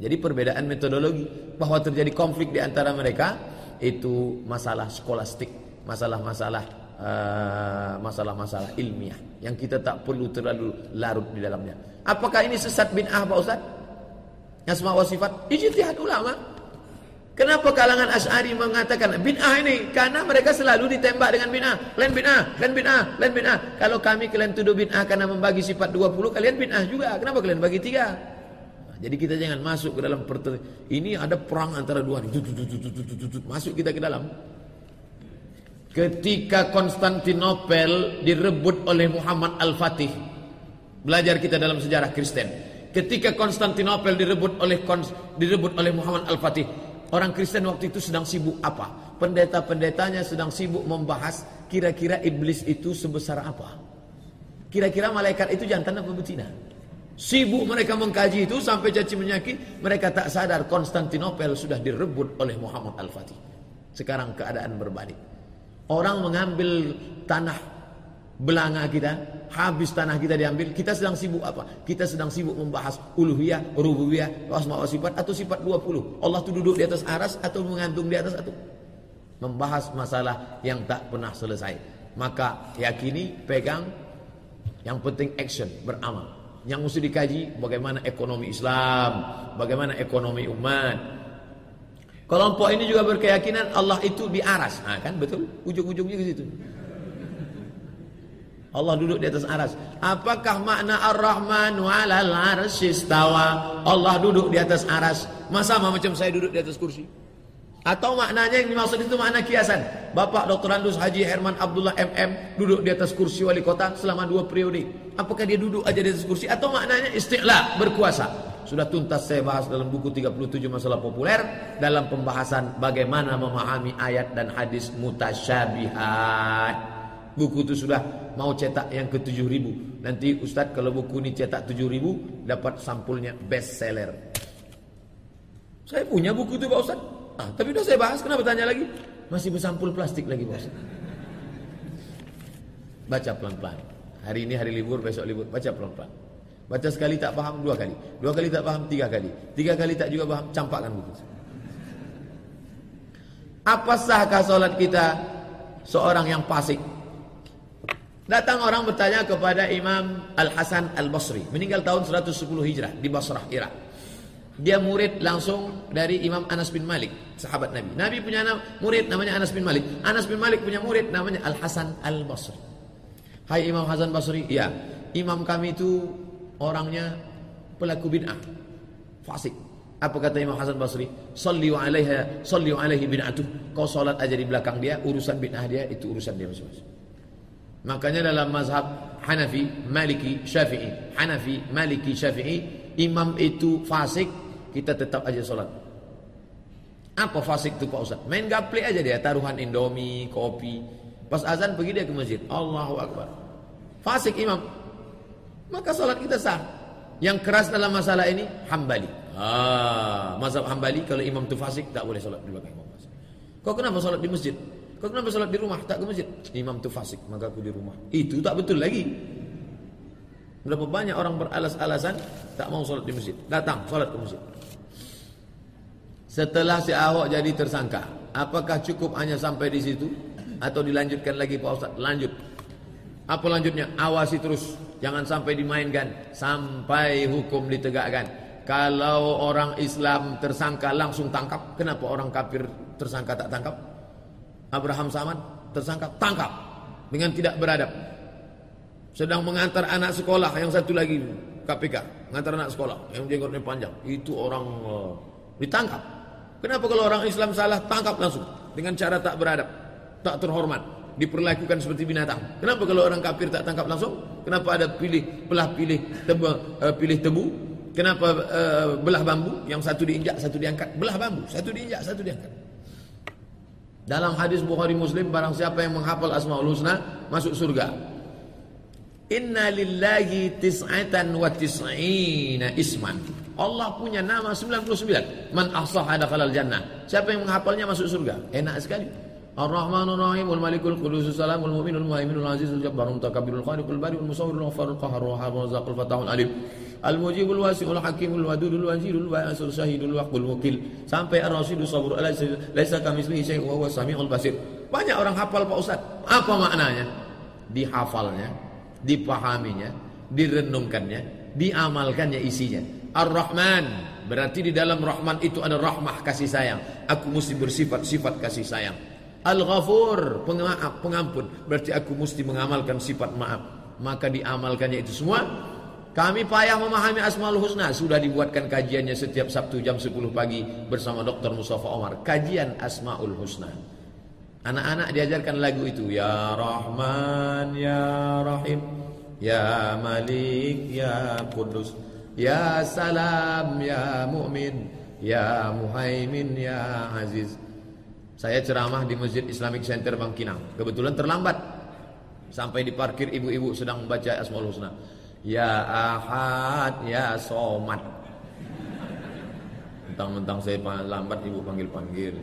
Jadi perbedaan metodologi bahwa terjadi konflik di antara mereka itu masalah skolastik, masalah-masalah eh, masalah-masalah ilmiah yang kita tak perlu terlalu larut di dalamnya. Apakah ini sesat bin ah Pak Ustaz? Yang semua sifat ijtihad ulama. Kenapa kalangan Asy'ari mengatakan bin ah ini? Karena mereka selalu ditembak dengan bid'ah. Lain bid'ah, lain bid'ah, lain bid'ah. Kalau kami kalian tuduh bid'ah karena membagi sifat 20, kalian bid'ah juga. Kenapa kalian bagi 3? Jadi kita jangan masuk ke dalam ini ada perang antara dua. Masuk kita ke dalam. Ketika Konstantinopel direbut oleh Muhammad Al-Fatih. Belajar kita dalam sejarah Kristen. Ketika Konstantinopel direbut oleh direbut oleh Muhammad Al-Fatih, orang Kristen waktu itu sedang sibuk apa? Pendeta-pendetanya sedang sibuk membahas kira-kira iblis itu sebesar apa? Kira-kira malaikat itu jantan apa betina? Sibuk mereka mengkaji itu sampai caci menyaki, mereka tak sadar Konstantinopel sudah direbut oleh Muhammad Al-Fatih. Sekarang keadaan berbalik. Orang mengambil tanah belanga kita, habis tanah kita diambil, kita sedang sibuk apa? Kita sedang sibuk membahas uluhiyah, rububiyah, asma wa sifat atau sifat 20. Allah itu duduk di atas aras atau mengantung di atas atau membahas masalah yang tak pernah selesai. Maka yakini, pegang, yang penting action, beramal. Yang mesti dikaji bagaimana ekonomi Islam, bagaimana ekonomi umat. Kelompok ini juga berkeyakinan Allah itu di aras. Nah, kan betul? Ujung-ujungnya ke situ. Allah duduk di atas aras. Apakah makna Ar-Rahman walal arsyistawa? Allah duduk di atas aras. Masa sama macam saya duduk di atas kursi? Atau maknanya yang dimaksud itu makna kiasan. Bapak Dr. Andus Haji Herman Abdullah MM duduk di atas kursi wali kota selama dua periode. Apakah dia duduk aja di atas kursi? Atau maknanya istiqlal, berkuasa? Sudah tuntas saya bahas dalam buku 37 masalah populer. Dalam pembahasan bagaimana memahami ayat dan hadis mutasyabihat. Buku itu sudah mau cetak yang ke 7000. Nanti Ustadz kalau buku ini cetak 7000 dapat sampulnya best seller. Saya punya buku itu Pak Ustadz. Ah, tapi udah saya bahas, kenapa tanya lagi? Masih bersampul plastik lagi Ustadz. Baca pelan-pelan. Hari ini hari libur, besok libur. Baca pelan-pelan. Baca sekali tak paham dua kali. Dua kali tak paham tiga kali. Tiga kali tak juga paham, campakkan buku. Apa sahkah solat kita seorang yang fasik? Datang orang bertanya kepada Imam Al-Hasan Al-Basri. Meninggal tahun 110 Hijrah di Basrah, Irak. Dia murid langsung dari Imam Anas bin Malik, sahabat Nabi. Nabi punya murid namanya Anas bin Malik. Anas bin Malik punya murid namanya Al-Hasan Al-Basri. Hai Imam Hasan Basri, iya. Imam kami itu orangnya pelaku bid'ah. Fasik. Apa kata Imam Hasan Basri? Salli wa alaiha, salli wa alaihi. Kau salat aja di belakang dia, urusan bid'ah dia itu urusan dia masing-masing. Makanya dalam mazhab Hanafi, Maliki, Syafi'i, Hanafi, Maliki, Syafi'i, imam itu fasik, kita tetap aja sholat. Apa fasik itu Pak Ustaz? Main gaple aja dia, taruhan indomie, kopi. Pas azan pergi dia ke masjid. Allahu Akbar. Fasik imam. Maka sholat kita sah. Yang keras dalam masalah ini, hambali. Ah, mazhab hambali kalau imam itu fasik, tak boleh sholat di belakang imam. Kau kenapa sholat di masjid? Kau kenapa sholat di rumah tak ke masjid? Imam tu fasik maka aku di rumah. Itu tak betul lagi. Berapa banyak orang beralas-alasan tak mau sholat di masjid. Datang sholat ke masjid. Setelah si Ahok jadi tersangka, apakah cukup hanya sampai di situ atau dilanjutkan lagi Pak Ustaz? Lanjut. Apa lanjutnya? Awasi terus, jangan sampai dimainkan sampai hukum ditegakkan. Kalau orang Islam tersangka langsung tangkap, kenapa orang kafir tersangka tak tangkap? Abraham Samad tersangka tangkap dengan tidak beradab. Sedang mengantar anak sekolah yang satu lagi KPK, mengantar anak sekolah yang jenggotnya panjang. Itu orang uh, ditangkap. Kenapa kalau orang Islam salah tangkap langsung dengan cara tak beradab, tak terhormat, diperlakukan seperti binatang. Kenapa kalau orang kafir tak tangkap langsung? Kenapa ada pilih belah pilih tebu, uh, pilih tebu? Kenapa uh, belah bambu yang satu diinjak, satu diangkat? Belah bambu, satu diinjak, satu diangkat. Dalam hadis Bukhari Muslim barang siapa yang menghafal Asmaul Husna masuk surga. Inna lillahi tis'atan wa tis'ina isman. Allah punya nama 99. Man ahsaha dakhalal jannah. Siapa yang menghafalnya masuk surga. Enak sekali. Ar-Rahmanur Rahim wal Malikul Qudus Salamul Mu'minul Muhaiminul Azizul Jabbarul Mutakabbirul Khaliqul Bariul Musawwirul Ghaffarul Qahharul Razaqul Fatahul Alim. Al-Mujibul Wasi'ul Hakimul Wadudul Wazirul Wa'asul Syahidul Waqul Mukil sampai Ar-Rasyidul Sabur laisa kamislihi syai'un wa huwa Samiul Basir. Banyak orang hafal Pak Ustaz. Apa maknanya? Dihafalnya, dipahaminya, direnungkannya, diamalkannya isinya. Ar-Rahman berarti di dalam Rahman itu ada rahmah kasih sayang. Aku mesti bersifat sifat kasih sayang. Al-Ghafur, pemaaf, pengampun. Berarti aku mesti mengamalkan sifat maaf. Maka diamalkannya itu semua kami payah memahami Asmaul Husna Sudah dibuatkan kajiannya setiap Sabtu jam 10 pagi Bersama Dr. Mustafa Omar Kajian Asmaul Husna Anak-anak diajarkan lagu itu Ya Rahman, Ya Rahim Ya Malik, Ya Kudus Ya Salam, Ya Mu'min Ya Muhaimin, Ya Aziz Saya ceramah di Masjid Islamic Center Bangkinang Kebetulan terlambat Sampai di parkir ibu-ibu sedang membaca Asmaul Husna Ya Ahad, Ya Somad. Mentang-mentang saya lambat ibu panggil-panggil.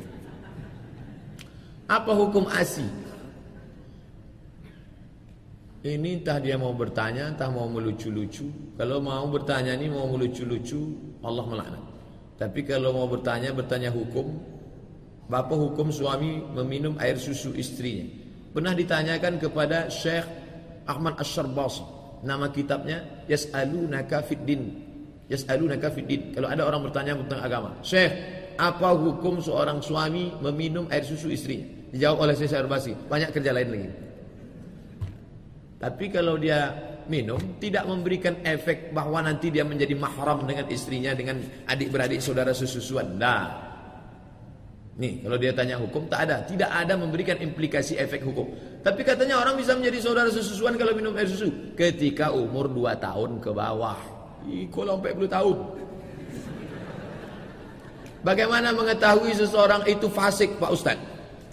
Apa hukum ASI? Ini entah dia mau bertanya, entah mau melucu-lucu. Kalau mau bertanya ini mau melucu-lucu, Allah melaknat. Tapi kalau mau bertanya, bertanya hukum. Bapak hukum suami meminum air susu istrinya. Pernah ditanyakan kepada Syekh Ahmad Asyarbas. Nama kitabnya Yas'alunaka Fiddin. Yas'alunaka Fiddin. Kalau ada orang bertanya tentang agama. Syekh, apa hukum seorang suami meminum air susu istrinya? Dijawab oleh Syekh Arbasi. Banyak kerja lain lagi. Tapi kalau dia minum tidak memberikan efek bahwa nanti dia menjadi mahram dengan istrinya dengan adik-beradik saudara sesusuan. Nah. Nih, kalau dia tanya hukum tak ada, tidak ada memberikan implikasi efek hukum. Tapi katanya orang bisa menjadi saudara sesusuan kalau minum air susu ketika umur 2 tahun ke bawah. Ih, kalau 40 tahun. Bagaimana mengetahui seseorang itu fasik, Pak Ustaz?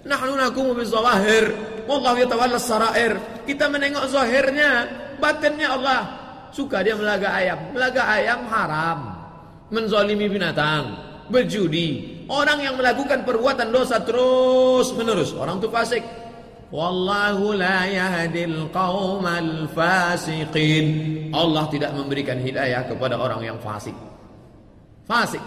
Nahnu nakumu bizawahir, wallahu yatawalla sarair. Kita menengok zahirnya, batinnya Allah. Suka dia melaga ayam. Melaga ayam haram. Menzalimi binatang, berjudi. Orang yang melakukan perbuatan dosa terus menerus, orang itu fasik. Wallahu la yahdil qaumal fasiqin. Allah tidak memberikan hidayah kepada orang yang fasik. Fasik.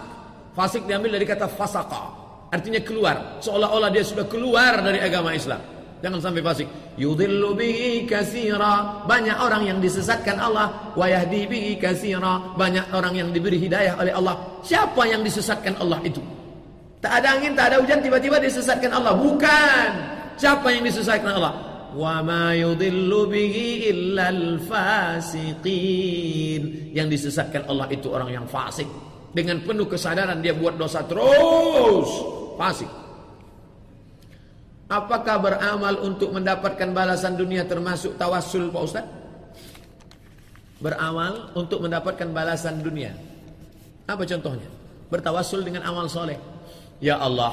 Fasik diambil dari kata fasaka. Artinya keluar. Seolah-olah dia sudah keluar dari agama Islam. Jangan sampai fasik. Yudhillu bihi kasira. Banyak orang yang disesatkan Allah. Wa yahdi bihi kasira. Banyak orang yang diberi hidayah oleh Allah. Siapa yang disesatkan Allah itu? Tak ada angin, tak ada hujan, tiba-tiba disesatkan Allah. Bukan. Siapa yang disesatkan Allah? Wa ma yudhillu bihi illal fasiqin. Yang disesatkan Allah itu orang yang fasik. Dengan penuh kesadaran dia buat dosa terus. Fasik. Apakah beramal untuk mendapatkan balasan dunia termasuk tawassul Pak Ustaz? Beramal untuk mendapatkan balasan dunia. Apa contohnya? Bertawassul dengan amal soleh. Ya Allah.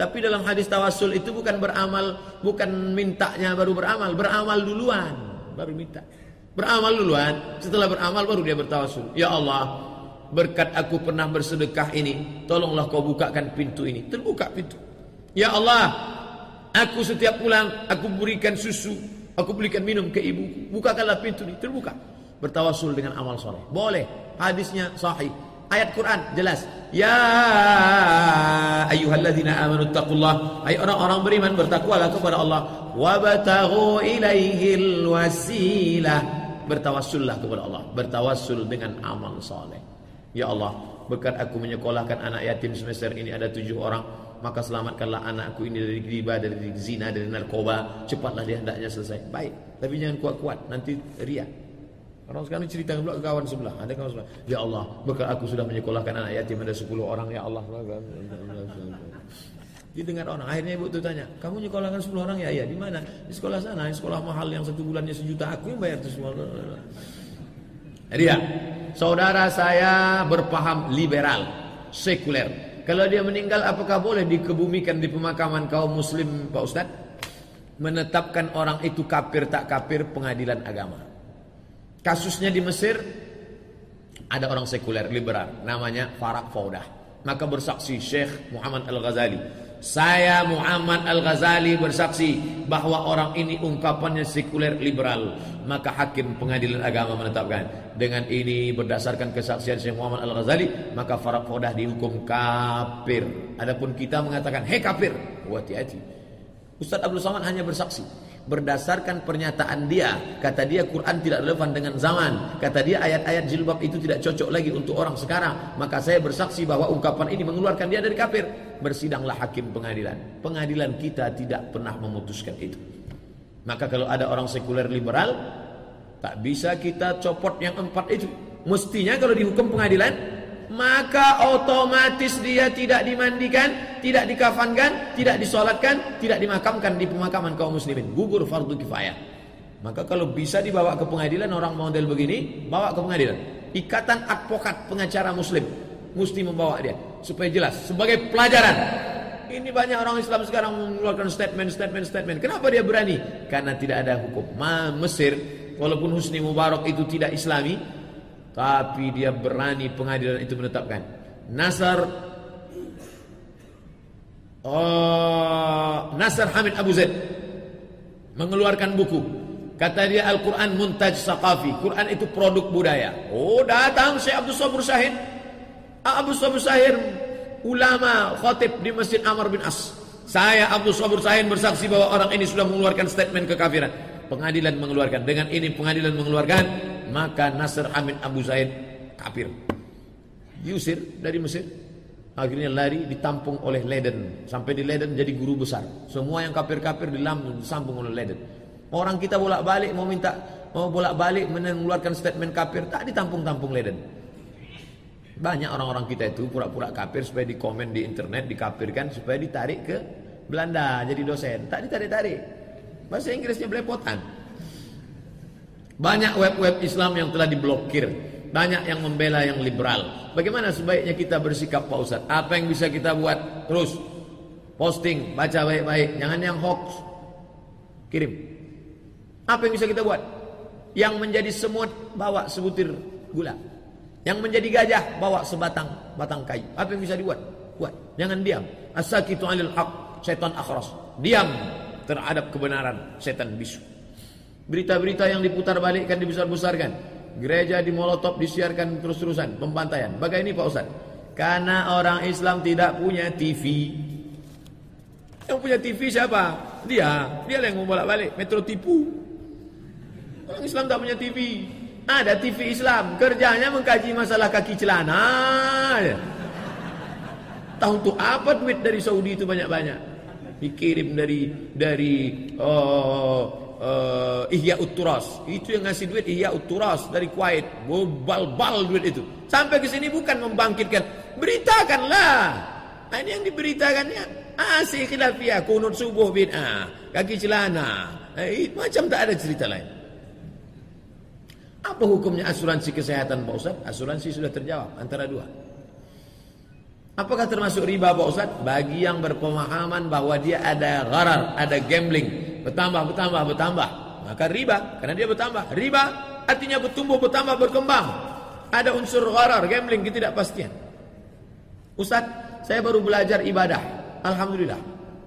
Tapi dalam hadis tawassul itu bukan beramal, bukan mintanya baru beramal. Beramal duluan, baru minta. Beramal duluan, setelah beramal baru dia bertawassul. Ya Allah, berkat aku pernah bersedekah ini, tolonglah kau bukakan pintu ini. Terbuka pintu. Ya Allah, Aku setiap pulang aku berikan susu, aku berikan minum ke ibu. Bukakanlah pintu ini, terbuka. Bertawasul dengan amal soleh. Boleh. Hadisnya sahih. Ayat Quran jelas. Ya ayyuhalladzina amanu taqullah. Hai orang-orang beriman bertakwalah kepada Allah. Wabtaghu ilaihil wasilah. Bertawassullah kepada Allah. Bertawassul dengan amal soleh. Ya Allah, berkat aku menyekolahkan anak yatim semester ini ada tujuh orang maka selamatkanlah anakku ini dari riba, dari zina, dari narkoba. Cepatlah dia hendaknya selesai. Baik, tapi jangan kuat-kuat, nanti ria. Orang sekarang cerita pula ke kawan sebelah, ada kawan sebelah. Ya Allah, bekal aku sudah menyekolahkan anak yatim ada 10 orang ya Allah. Dia dengar orang, akhirnya ibu itu tanya, kamu nyekolahkan 10 orang ya? Iya, di mana? Di sekolah sana, di sekolah mahal yang satu bulannya sejuta, aku yang bayar itu semua. Ria, saudara saya berpaham liberal, sekuler, kalau dia meninggal apakah boleh dikebumikan di pemakaman kaum muslim Pak Ustaz? Menetapkan orang itu kafir tak kafir pengadilan agama. Kasusnya di Mesir ada orang sekuler liberal namanya Farah Faudah. Maka bersaksi Syekh Muhammad Al-Ghazali saya Muhammad Al-Ghazali bersaksi bahwa orang ini ungkapannya sekuler liberal. Maka hakim pengadilan agama menetapkan. Dengan ini berdasarkan kesaksian Syekh Muhammad Al-Ghazali. Maka Farad Fodah dihukum kafir. Adapun kita mengatakan, hei kafir. Hati-hati. Ustaz Abdul Somad hanya bersaksi berdasarkan pernyataan dia kata dia Quran tidak relevan dengan zaman kata dia ayat-ayat jilbab itu tidak cocok lagi untuk orang sekarang maka saya bersaksi bahwa ungkapan ini mengeluarkan dia dari kafir bersidanglah hakim pengadilan pengadilan kita tidak pernah memutuskan itu maka kalau ada orang sekuler liberal tak bisa kita copot yang empat itu mestinya kalau dihukum pengadilan maka otomatis dia tidak dimandikan, tidak dikafankan, tidak disolatkan, tidak dimakamkan di pemakaman kaum muslimin. Gugur fardu kifayah. Maka kalau bisa dibawa ke pengadilan orang model begini, bawa ke pengadilan. Ikatan advokat pengacara muslim mesti membawa dia supaya jelas sebagai pelajaran. Ini banyak orang Islam sekarang mengeluarkan statement, statement, statement. Kenapa dia berani? Karena tidak ada hukum. Ma Mesir, walaupun Husni Mubarak itu tidak Islami, tapi dia berani pengadilan itu menetapkan. Nasar oh, Nasar Hamid Abu Zaid mengeluarkan buku Kata dia Al-Quran muntaj saqafi. Quran itu produk budaya. Oh datang Syekh Abdul Sabur Syahid. Abdul Sabur Syahid ulama khatib di Masjid Amr bin As. Saya Abdul Sabur Syahid bersaksi bahwa orang ini sudah mengeluarkan statement kekafiran. Pengadilan mengeluarkan. Dengan ini pengadilan mengeluarkan. Maka Nasr Amin Abu Zaid kafir. Diusir dari Mesir. Akhirnya lari ditampung oleh Leiden. Sampai di Leiden jadi guru besar. Semua yang kafir-kafir dilambung, disambung oleh Leiden. Orang kita bolak-balik mau minta mau bolak-balik mengeluarkan statement kafir tak ditampung-tampung leden. Banyak orang-orang kita itu pura-pura kafir supaya dikomen di internet dikafirkan supaya ditarik ke Belanda jadi dosen. Tak ditarik-tarik. Bahasa Inggrisnya belepotan. Banyak web-web Islam yang telah diblokir. Banyak yang membela yang liberal. Bagaimana sebaiknya kita bersikap Pak Ustaz? Apa yang bisa kita buat? Terus posting, baca baik-baik. Jangan yang hoax. Kirim. Apa yang bisa kita buat? Yang menjadi semut bawa sebutir gula. Yang menjadi gajah bawa sebatang batang kayu. Apa yang bisa dibuat? Buat. Jangan diam. Asakitu alil haq, setan akhras. Diam terhadap kebenaran, setan bisu. Berita-berita yang diputar balikkan dibesar-besarkan. Gereja di Molotov disiarkan terus-terusan pembantaian. Bagaimana ini Pak Ustaz? Karena orang Islam tidak punya TV. Yang punya TV siapa? Dia. Dia yang mau bolak-balik. Metro tipu. Orang Islam tak punya TV. Ada TV Islam. Kerjanya mengkaji masalah kaki celana. Tahu untuk apa duit dari Saudi itu banyak-banyak? Dikirim dari dari uh, uh, Ihya Uturas. Itu yang ngasih duit Ihya Uturas dari Kuwait. Bal-bal duit itu. Sampai ke sini bukan membangkitkan. Beritakanlah. Nah, ini yang diberitakannya. Asih khilafiyah, kunut subuh bid'ah, kaki celana. Eh, macam tak ada cerita lain. Apa hukumnya asuransi kesehatan Pak Ustaz? Asuransi sudah terjawab antara dua. Apakah termasuk riba Pak Ustaz? Bagi yang berpemahaman bahwa dia ada gharar, ada gambling, bertambah, bertambah, bertambah, maka riba karena dia bertambah. Riba artinya bertumbuh, bertambah, berkembang. Ada unsur gharar, gambling, ketidakpastian. Ustaz, saya baru belajar ibadah. Alhamdulillah.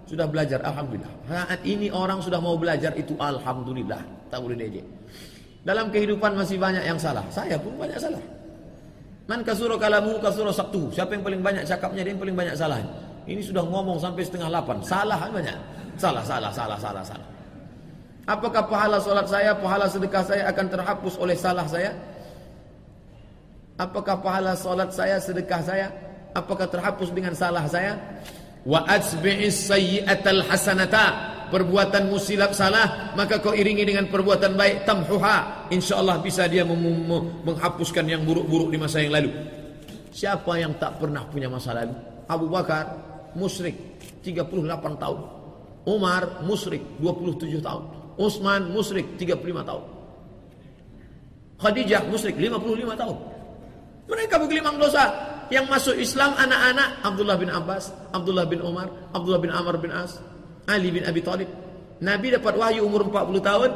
Sudah belajar, alhamdulillah. Saat ini orang sudah mau belajar itu alhamdulillah. Tak boleh diajak. Dalam kehidupan masih banyak yang salah. Saya pun banyak salah. Man kasuro kalamu kasuro sabtu. Siapa yang paling banyak cakapnya dia yang paling banyak salah. Ini sudah ngomong sampai setengah lapan. Salah banyak. Salah, salah, salah, salah, salah. Apakah pahala solat saya, pahala sedekah saya akan terhapus oleh salah saya? Apakah pahala solat saya, sedekah saya, apakah terhapus dengan salah saya? Wa atsbi'is sayyi'atal hasanata perbuatanmu silap salah maka kau iringi dengan perbuatan baik tamhuha. Insyaallah bisa dia menghapuskan yang buruk-buruk di masa yang lalu. Siapa yang tak pernah punya masa lalu? Abu Bakar musyrik 38 tahun. Umar musyrik 27 tahun. Utsman musyrik 35 tahun. Khadijah musyrik 55 tahun. Mereka bergelimang dosa. Yang masuk Islam anak-anak Abdullah bin Abbas Abdullah bin Umar Abdullah bin Amr bin As Ali bin Abi Thalib. Nabi dapat wahyu umur 40 tahun,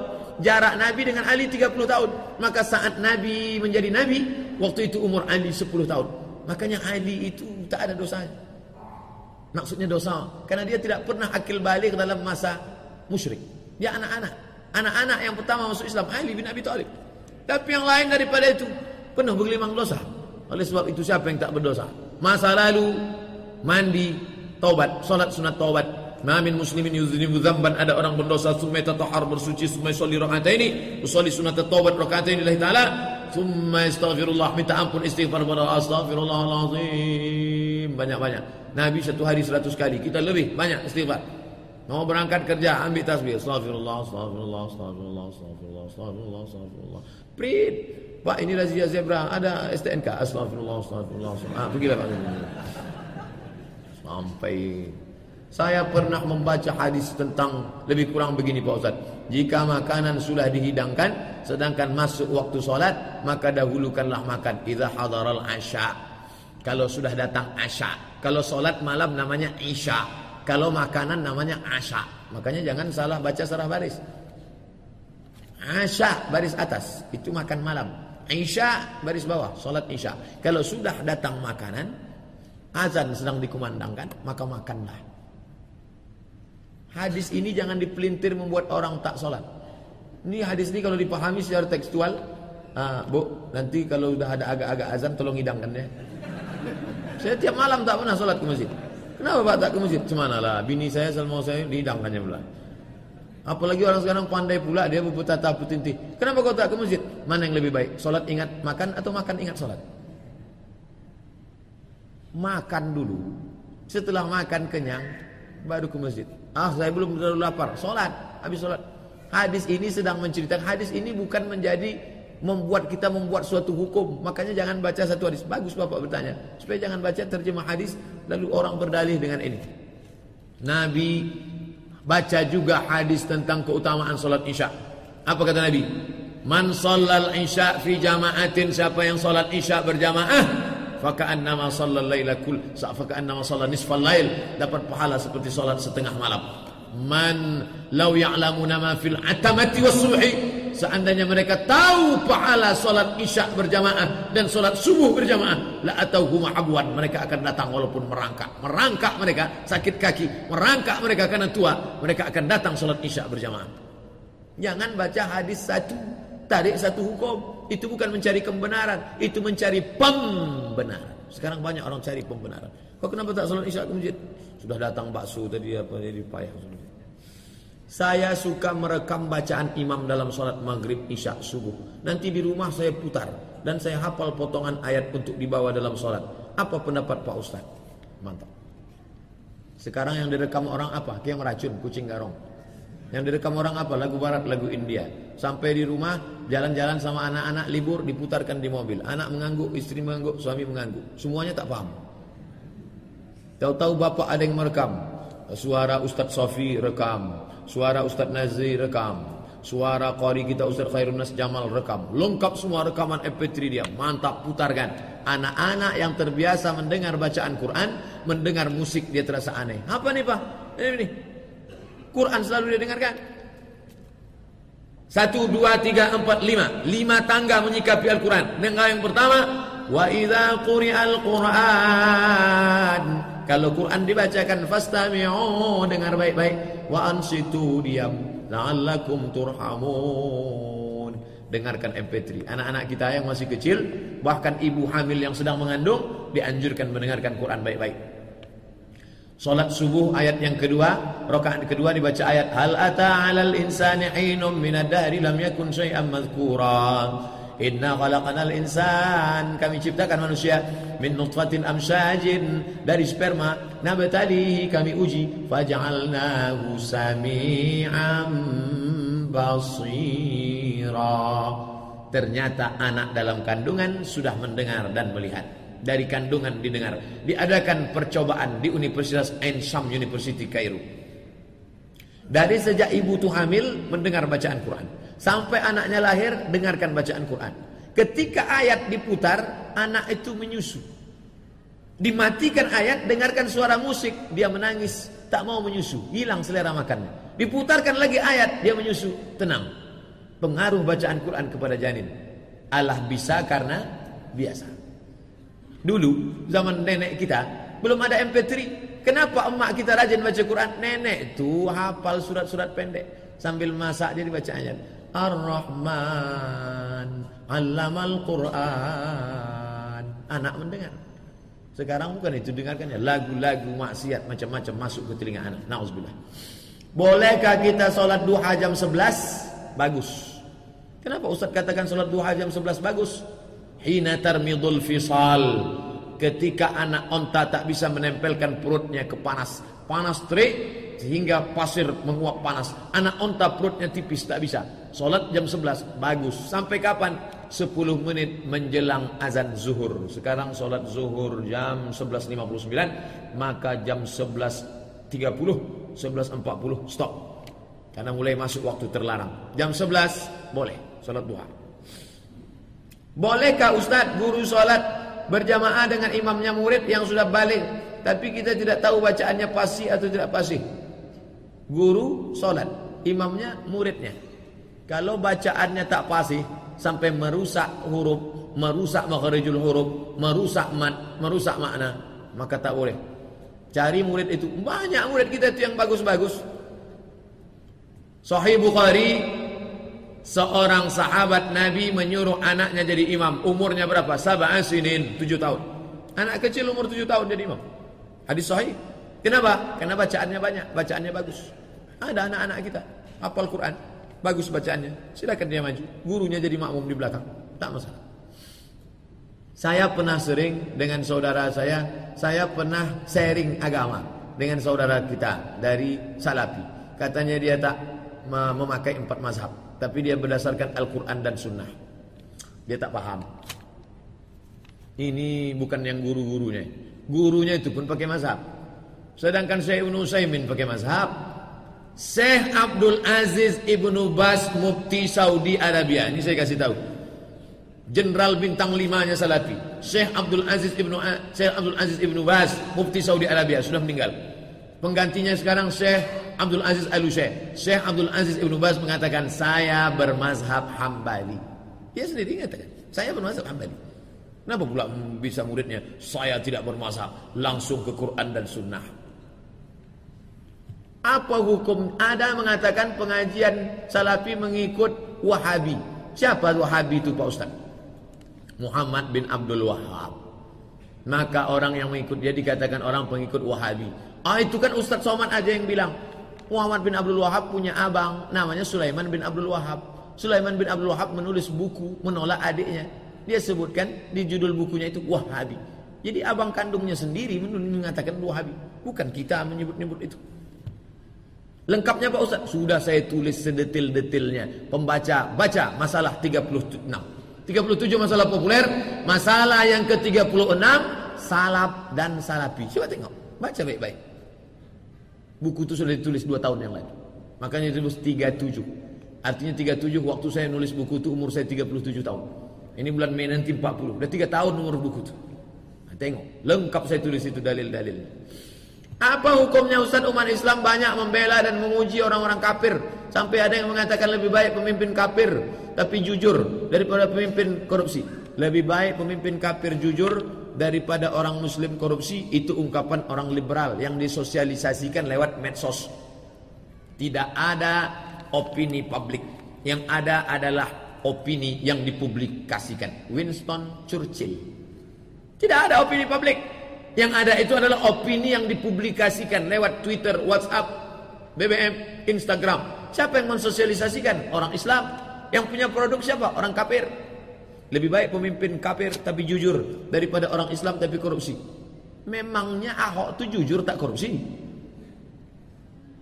jarak Nabi dengan Ali 30 tahun. Maka saat Nabi menjadi Nabi, waktu itu umur Ali 10 tahun. Makanya Ali itu tak ada dosa. Maksudnya dosa. Karena dia tidak pernah akil balik dalam masa musyrik. Dia anak-anak. Anak-anak yang pertama masuk Islam, Ali bin Abi Thalib. Tapi yang lain daripada itu, penuh bergelimang dosa. Oleh sebab itu siapa yang tak berdosa? Masa lalu, mandi, taubat, solat sunat taubat, Ma min muslimin yuznibu dzamban. Ada orang berdosa summa tatahhar bersuci summa yusalli raka'ataini usolli sunat taubat raka'ataini lillahi ta'ala. Summa astaghfirullah minta ampun istighfar kepada astagfirullahalazim banyak-banyak. Nabi satu hari seratus kali. Kita lebih banyak istighfar. Mau berangkat kerja ambil tasbih. Astagfirullah astagfirullah astagfirullah astagfirullah astagfirullah astagfirullah prit. Pak ini razia zebra. Ada STNK astagfirullah astagfirullah ah pergilah Pak. Sampai saya pernah membaca hadis tentang lebih kurang begini Pak Ustaz. Jika makanan sudah dihidangkan sedangkan masuk waktu solat maka dahulukanlah makan idza hadaral asya. Kalau sudah datang asya. Kalau solat malam namanya isya. Kalau makanan namanya asya. Makanya jangan salah baca salah baris. Asya baris atas itu makan malam. Isya baris bawah solat isya. Kalau sudah datang makanan azan sedang dikumandangkan maka makanlah. Hadis ini jangan dipelintir membuat orang tak sholat. Ini hadis ini kalau dipahami secara tekstual, ah, Bu, nanti kalau udah ada agak-agak azan tolong hidangkan ya. Saya tiap malam tak pernah sholat ke masjid. Kenapa Pak tak ke masjid? Cemana lah, bini saya sama saya dihidangkannya pula. Apalagi orang sekarang pandai pula dia berputata putinti. Kenapa kau tak ke masjid? Mana yang lebih baik? Sholat ingat makan atau makan ingat sholat? Makan dulu. Setelah makan kenyang, baru ke masjid. Ah saya belum terlalu lapar. Sholat. Habis sholat. Hadis ini sedang menceritakan hadis ini bukan menjadi membuat kita membuat suatu hukum. Makanya jangan baca satu hadis. Bagus Bapak bertanya. Supaya jangan baca terjemah hadis lalu orang berdalih dengan ini. Nabi baca juga hadis tentang keutamaan salat Isya. Apa kata Nabi? Man shallal Isya fi jama'atin siapa yang salat Isya berjamaah faka'annama shallal laila kull faka'annama shallal nisfal lail dapat pahala seperti salat setengah malam. Man law ya'lamuna ma fil atamati was subhi seandainya mereka tahu pahala solat isya berjamaah dan solat subuh berjamaah la atauhuma abwan mereka akan datang walaupun merangkak. Merangkak mereka sakit kaki merangkak mereka karena tua mereka akan datang solat isya berjamaah. Jangan baca hadis satu tarik satu hukum itu bukan mencari kebenaran itu mencari pembenaran sekarang banyak orang cari pembenaran kok kenapa tak solat isya ke masjid sudah datang bakso tadi apa jadi payah saya suka merekam bacaan imam dalam sholat maghrib, isya, subuh. Nanti di rumah saya putar dan saya hafal potongan ayat untuk dibawa dalam sholat. Apa pendapat Pak Ustaz? Mantap. Sekarang yang direkam orang apa? Kayak meracun, kucing garong. Yang direkam orang apa? Lagu barat, lagu India. Sampai di rumah, jalan-jalan sama anak-anak, libur, diputarkan di mobil. Anak mengangguk, istri mengangguk, suami mengangguk. Semuanya tak paham. Tahu-tahu bapak ada yang merekam. Suara Ustadz Sofi rekam. Suara Ustadz Nazri rekam. Suara Qari kita Ustadz Khairun Nas Jamal rekam. Lengkap semua rekaman MP3 dia. Mantap putarkan. Anak-anak yang terbiasa mendengar bacaan Quran, mendengar musik dia terasa aneh. Apa nih Pak? Ini, ini. Quran selalu dia dengarkan. Satu, dua, tiga, empat, lima. Lima tangga menyikapi Al-Quran. Dengan yang pertama, Wa idza quri'al Qur'an kalau Quran dibacakan fastami'u dengar baik-baik wa ansitu diam la'allakum turhamun. Dengarkan MP3. Anak-anak kita yang masih kecil, bahkan ibu hamil yang sedang mengandung dianjurkan mendengarkan Quran baik-baik. Salat subuh ayat yang kedua, rakaat kedua dibaca ayat hal ata 'alal insani hinum minad dahri lam yakun syai'an madhkura. Inna khalaqanal insan. Kami ciptakan manusia Min nutfatin amsyajin. Dari sperma Nabtalihi kami uji. Faja'alnahu sami'am basira. Ternyata anak dalam kandungan Sudah mendengar dan melihat Dari kandungan didengar Diadakan percobaan di Universitas Ensam University Cairo Dari sejak ibu itu hamil Mendengar bacaan Quran Sampai anaknya lahir, dengarkan bacaan Quran. Ketika ayat diputar, anak itu menyusu. Dimatikan ayat, dengarkan suara musik, dia menangis, tak mau menyusu, hilang selera makannya. Diputarkan lagi ayat, dia menyusu, tenang. Pengaruh bacaan Quran kepada janin. Allah bisa karena biasa. Dulu, zaman nenek kita, belum ada MP3. Kenapa emak kita rajin baca Quran? Nenek itu hafal surat-surat pendek. Sambil masak dia dibaca ayat. Ar-Rahman Allamal Quran Anak mendengar Sekarang bukan itu dengarkannya Lagu-lagu maksiat macam-macam masuk ke telinga anak Na'udzubillah Bolehkah kita sholat duha jam 11? Bagus Kenapa Ustaz katakan sholat duha jam 11 bagus? Hina tarmidul fisal Ketika anak onta tak bisa menempelkan perutnya ke panas Panas terik sehingga pasir menguap panas. Anak onta perutnya tipis tak bisa. Solat jam 11 bagus. Sampai kapan? 10 menit menjelang azan zuhur. Sekarang solat zuhur jam 11.59 maka jam 11.30 11.40 stop. Karena mulai masuk waktu terlarang. Jam 11 boleh solat duha. Bolehkah Ustadz guru solat berjamaah dengan imamnya murid yang sudah balik tapi kita tidak tahu bacaannya pasti atau tidak pasti? Guru solat, imamnya muridnya. Kalau bacaannya tak fasih sampai merusak huruf, merusak makharijul huruf, merusak mat, merusak makna, maka tak boleh. Cari murid itu. Banyak murid kita itu yang bagus-bagus. Sahih Bukhari Seorang sahabat Nabi menyuruh anaknya jadi imam. Umurnya berapa? Sabah sinin, tujuh tahun. Anak kecil umur tujuh tahun jadi imam. Hadis sahih. Kenapa? Karena bacaannya banyak, bacaannya bagus. Ada anak-anak kita hafal Quran, bagus bacaannya. Silakan dia maju. Gurunya jadi makmum di belakang. Tak masalah. Saya pernah sering dengan saudara saya, saya pernah sharing agama dengan saudara kita dari Salafi. Katanya dia tak memakai empat mazhab, tapi dia berdasarkan Al-Quran dan Sunnah. Dia tak paham. Ini bukan yang guru-gurunya. Gurunya itu pun pakai mazhab. Sedangkan Syekh Ibn Utsaimin pakai mazhab. Syekh Abdul Aziz Ibnu Bas Mufti Saudi Arabia. Ini saya kasih tahu. Jenderal bintang limanya Salafi Syekh Abdul Aziz Ibnu Syekh Abdul Aziz Ibnu Bas Mufti Saudi Arabia sudah meninggal Penggantinya sekarang Syekh Abdul Aziz Al Syekh Syekh Abdul Aziz Ibnu Bas mengatakan Saya bermazhab Hambali. Dia sendiri mengatakan Saya bermazhab Hambali. Kenapa pula bisa muridnya Saya tidak bermazhab Langsung ke Quran dan Sunnah. Apa hukum? Ada mengatakan pengajian Salafi mengikut Wahabi. Siapa Wahabi itu Pak Ustaz? Muhammad bin Abdul Wahab. Maka orang yang mengikut dia dikatakan orang pengikut Wahabi. Ah itu kan Ustadz Somad aja yang bilang. Muhammad bin Abdul Wahab punya abang namanya Sulaiman bin Abdul Wahab. Sulaiman bin Abdul Wahab menulis buku menolak adiknya. Dia sebutkan di judul bukunya itu Wahabi. Jadi abang kandungnya sendiri mengatakan Wahabi. Bukan kita menyebut-nyebut itu. Lengkapnya Pak Ustaz? Sudah saya tulis sedetil-detilnya. Pembaca, baca masalah 36. 37 masalah populer, masalah yang ke-36 salaf dan salafi. Coba tengok, baca baik-baik. Buku itu sudah ditulis 2 tahun yang lalu. Makanya ditulis 37. Artinya 37 waktu saya nulis buku itu umur saya 37 tahun. Ini bulan Mei nanti 40. Udah 3 tahun umur buku itu. Nah, tengok, lengkap saya tulis itu dalil-dalil. Apa hukumnya Ustaz umat Islam banyak membela dan memuji orang-orang kafir sampai ada yang mengatakan lebih baik pemimpin kafir tapi jujur daripada pemimpin korupsi. Lebih baik pemimpin kafir jujur daripada orang muslim korupsi itu ungkapan orang liberal yang disosialisasikan lewat medsos. Tidak ada opini publik. Yang ada adalah opini yang dipublikasikan. Winston Churchill. Tidak ada opini publik. Yang ada itu adalah opini yang dipublikasikan lewat Twitter, WhatsApp, BBM, Instagram. Siapa yang mensosialisasikan? Orang Islam. Yang punya produk siapa? Orang kafir. Lebih baik pemimpin kafir tapi jujur daripada orang Islam tapi korupsi. Memangnya Ahok itu jujur tak korupsi?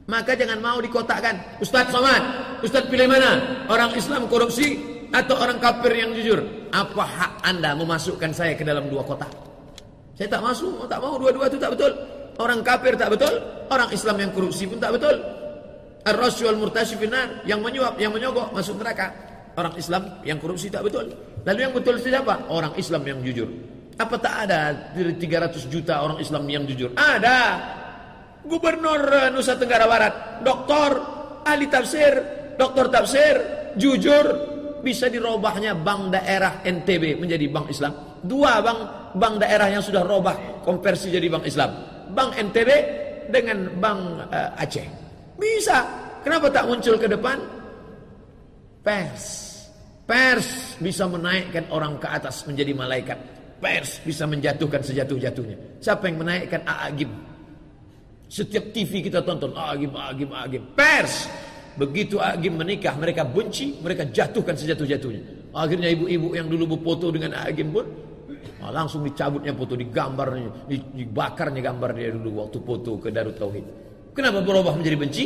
Maka jangan mau dikotakkan. Ustadz Somad, Ustadz pilih mana? Orang Islam korupsi atau orang kafir yang jujur? Apa hak anda memasukkan saya ke dalam dua kotak? Saya tak masuk, tak mau dua-dua itu tak betul. Orang kafir tak betul, orang Islam yang korupsi pun tak betul. Ar-rasyul murtasyifinar yang menyuap, yang menyogok masuk neraka. Orang Islam yang korupsi tak betul. Lalu yang betul siapa? Orang Islam yang jujur. Apa tak ada dari 300 juta orang Islam yang jujur? Ada. Gubernur eh, Nusa Tenggara Barat, doktor, ahli tafsir, doktor tafsir, jujur, bisa dirobahnya bank daerah NTB menjadi bank Islam. Dua bank bank daerah yang sudah robah konversi jadi bank Islam. Bank NTB dengan bank uh, Aceh. Bisa. Kenapa tak muncul ke depan? Pers. Pers bisa menaikkan orang ke atas menjadi malaikat. Pers bisa menjatuhkan sejatuh-jatuhnya. Siapa yang menaikkan Aagim? Setiap TV kita tonton Aagim, Aagim, Aagim. Pers. Begitu Aagim menikah, mereka benci, mereka jatuhkan sejatuh-jatuhnya. Akhirnya ibu-ibu yang dulu berfoto dengan Aagim pun ah, langsung dicabutnya foto, digambarnya, dibakarnya gambar dia dulu waktu foto ke Darut Tauhid. Kenapa berubah menjadi benci?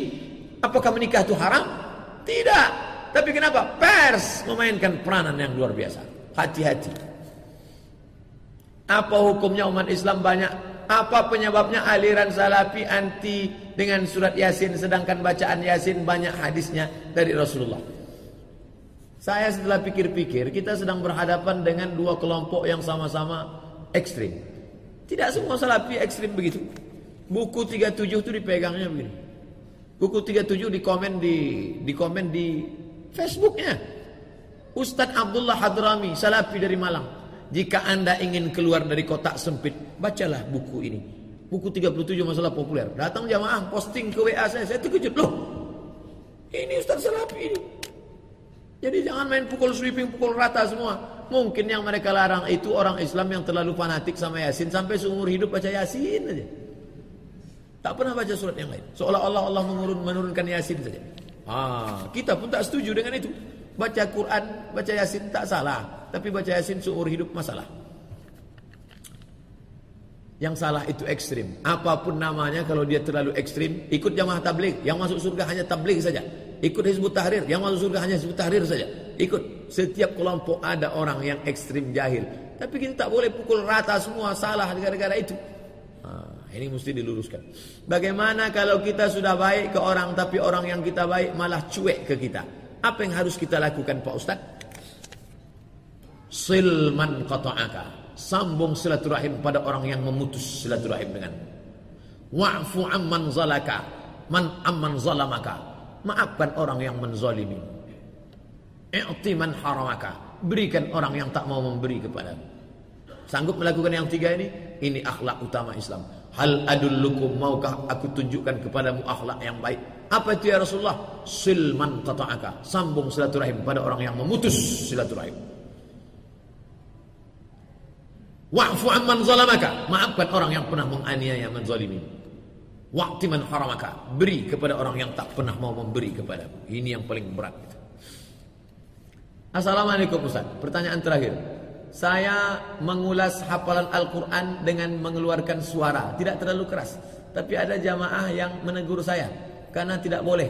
Apakah menikah itu haram? Tidak. Tapi kenapa? Pers memainkan peranan yang luar biasa. Hati-hati. Apa hukumnya umat Islam banyak? Apa penyebabnya aliran salafi anti dengan surat Yasin sedangkan bacaan Yasin banyak hadisnya dari Rasulullah? Saya setelah pikir-pikir kita sedang berhadapan dengan dua kelompok yang sama-sama ekstrim. Tidak semua salafi ekstrim begitu. Buku 37 itu dipegangnya begini. Buku 37 di komen di di komen di Facebooknya. Ustadz Abdullah Hadrami, Salafi dari Malang. Jika anda ingin keluar dari kotak sempit, bacalah buku ini. Buku 37 masalah populer. Datang jamaah posting ke WA saya, saya terkejut loh. Ini Ustadz Salafi ini. Jadi jangan main pukul sweeping, pukul rata semua. Mungkin yang mereka larang itu orang Islam yang terlalu fanatik sama Yasin sampai seumur hidup baca Yasin aja. Tak pernah baca surat yang lain. Seolah-olah Allah menurun, menurunkan Yasin saja. Ah, kita pun tak setuju dengan itu. Baca Quran, baca Yasin tak salah, tapi baca Yasin seumur hidup masalah. Yang salah itu ekstrim. Apa pun namanya kalau dia terlalu ekstrim, ikut jamaah tabligh. Yang masuk surga hanya tabligh saja. Ikut Hizbut Tahrir. Yang masuk surga hanya Hizbut Tahrir saja. Ikut. Setiap kelompok ada orang yang ekstrim jahil. Tapi kita tak boleh pukul rata semua salah gara-gara itu. Ini mesti diluruskan. Bagaimana kalau kita sudah baik ke orang tapi orang yang kita baik malah cuek ke kita? Apa yang harus kita lakukan Pak Ustaz? Silman qata'aka. Sambung silaturahim pada orang yang memutus silaturahim dengan. Wa'fu amman zalaka. Man amman zalamaka. Maafkan orang yang menzalimi. I'ti man haramaka. Berikan orang yang tak mau memberi kepada. Sanggup melakukan yang tiga ini? Ini akhlak utama Islam hal adullukum maukah aku tunjukkan kepadamu akhlak yang baik apa itu ya Rasulullah silman qata'aka sambung silaturahim pada orang yang memutus silaturahim Wa'fu amman zalamaka. Maafkan orang yang pernah menganiaya, menzalimi. Wa'ti man haramaka. Beri kepada orang yang tak pernah mau memberi kepada. Ini yang paling berat. Assalamualaikum Ustaz. Pertanyaan terakhir. Saya mengulas hafalan Al-Quran dengan mengeluarkan suara. Tidak terlalu keras. Tapi ada jamaah yang menegur saya. Karena tidak boleh.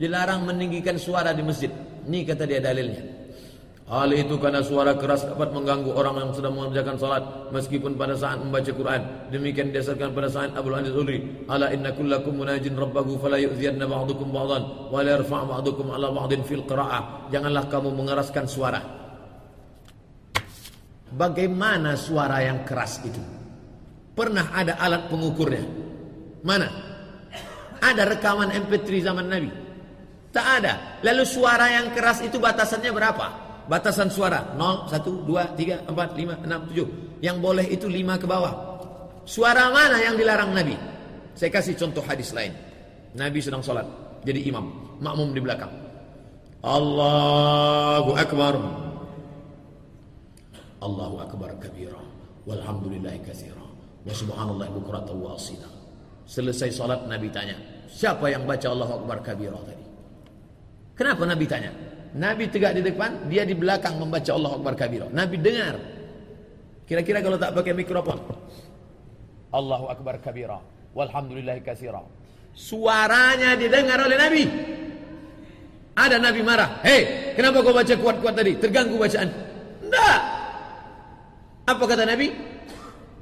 Dilarang meninggikan suara di masjid. Ini kata dia dalilnya. Hal itu karena suara keras dapat mengganggu orang yang sedang mengerjakan salat meskipun pada saat membaca Quran. Demikian didasarkan pada saat Abu Hanif Uri. Ala inna kullakum munajin rabbahu fala yu'ziyanna ba'dukum ba'dan wa la yarfa' ba'dukum ala ba'din fil qira'ah. Janganlah kamu mengeraskan suara. Bagaimana suara yang keras itu? Pernah ada alat pengukurnya? Mana? Ada rekaman MP3 zaman Nabi? Tak ada. Lalu suara yang keras itu batasannya berapa? batasan suara 0, 1, 2, 3, 4, 5, 6, 7 yang boleh itu 5 ke bawah suara mana yang dilarang Nabi saya kasih contoh hadis lain Nabi sedang sholat jadi imam makmum di belakang Allahu Akbar Allahu Akbar kabira walhamdulillahi kathira wa subhanallah bukratan wa asila selesai sholat Nabi tanya siapa yang baca Allahu Akbar kabira tadi kenapa Nabi tanya Nabi tegak di depan, dia di belakang membaca Allah Akbar kabira. Nabi dengar. Kira-kira kalau tak pakai mikrofon. Allahu Akbar kabira. Walhamdulillah kasira. Suaranya didengar oleh Nabi. Ada Nabi marah. Hei, kenapa kau baca kuat-kuat tadi? Terganggu bacaan. Tidak. Apa kata Nabi?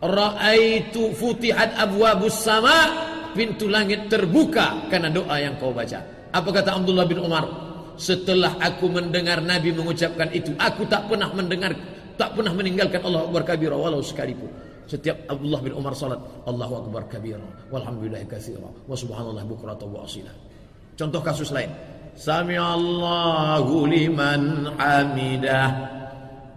Ra'aitu futihat abwabus sama. Pintu langit terbuka karena doa yang kau baca. Apa kata Abdullah bin Umar? Setelah aku mendengar Nabi mengucapkan itu, aku tak pernah mendengar, tak pernah meninggalkan Allah Akbar kabira walau sekalipun. Setiap Abdullah bin Umar salat, Allahu Akbar kabira, walhamdulillah katsira, wa subhanallah bukratan wa asila. Contoh kasus lain. Sami Allahu liman hamidah.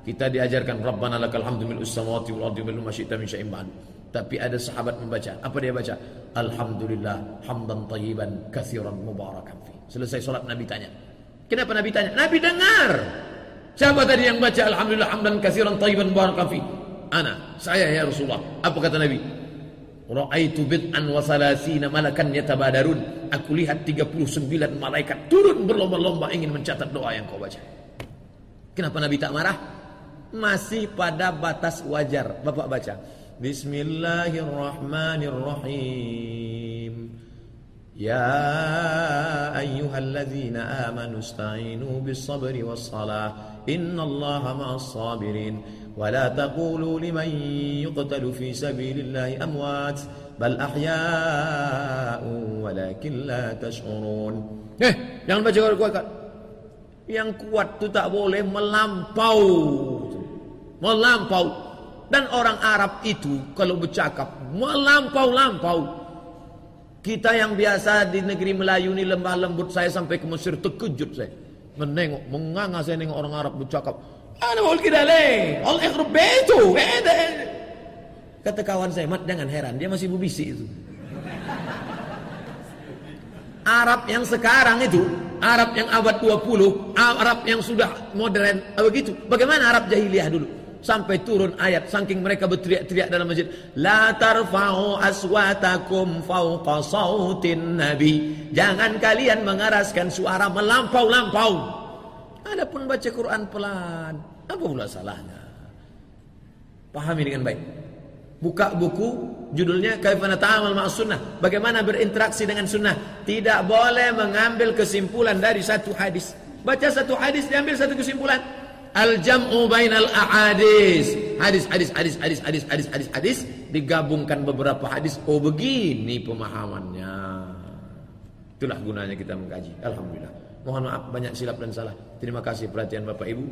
Kita diajarkan Rabbana lakal hamdu mil samawati wal ardi mil ma syi'ta min syai'in ba'd. Tapi ada sahabat membaca. Apa dia baca? Alhamdulillah hamdan tayyiban katsiran mubarakan fi. Selesai salat Nabi tanya, Kenapa Nabi tanya? Nabi dengar. Siapa tadi yang baca Alhamdulillah hamdan kasiran tayyiban barakafi? Ana, saya ya Rasulullah. Apa kata Nabi? Ra'aitu bid'an wa salasina malakan yatabadarun. Aku lihat 39 malaikat turun berlomba-lomba ingin mencatat doa yang kau baca. Kenapa Nabi tak marah? masih pada batas wajar. Bapak baca. Bismillahirrahmanirrahim. Ya ayyuhalladzina amanu ista'inu bis-sabri was-salah. Innallaha ma'as sabirin. Wa la taqulu liman yuqtalu fi sabilillahi amwat bal ahya'u walakin la tash'urun. Eh, jangan baca kuat-kuat. Yang kuat itu tak boleh melampau Melampau. Dan orang Arab itu kalau bercakap melampau-lampau. Kita yang biasa di negeri Melayu ini lemah lembut saya sampai ke Mesir terkejut saya. Menengok, menganga saya nengok orang Arab bercakap. Ana wal kida le, al ikhrab betu. Kata kawan saya, "Mat jangan heran, dia masih berbisik itu." Arab yang sekarang itu, Arab yang abad 20, Arab yang sudah modern, begitu. Bagaimana Arab jahiliyah dulu? Sampai turun ayat saking mereka berteriak-teriak dalam masjid, la tarfa'u aswatakum fawqa sautin nabi. Jangan kalian mengeraskan suara melampau-lampau. Adapun baca Quran pelan, apa pula salahnya? Pahami dengan baik. Buka buku judulnya Kaifana Ta'amal Ma'as Sunnah. Bagaimana berinteraksi dengan sunnah. Tidak boleh mengambil kesimpulan dari satu hadis. Baca satu hadis diambil satu kesimpulan. Al-jam'u bainal ahadis. Hadis, hadis, hadis, hadis, hadis, hadis, hadis, hadis. Digabungkan beberapa hadis. Oh begini pemahamannya. Itulah gunanya kita mengkaji. Alhamdulillah. Mohon maaf banyak silap dan salah. Terima kasih perhatian Bapak Ibu.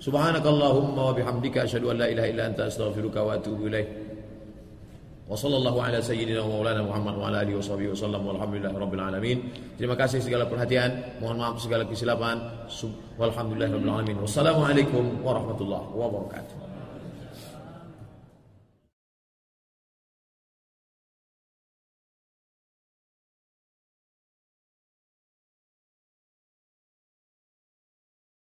Subhanakallahumma wa bihamdika asyhadu an la ilaha illa anta astaghfiruka wa atubu. Muhammad wa ala alihi walhamdulillahi rabbil alamin. Terima kasih segala perhatian, mohon maaf segala kesilapan. Alamin. Wassalamualaikum warahmatullahi wabarakatuh.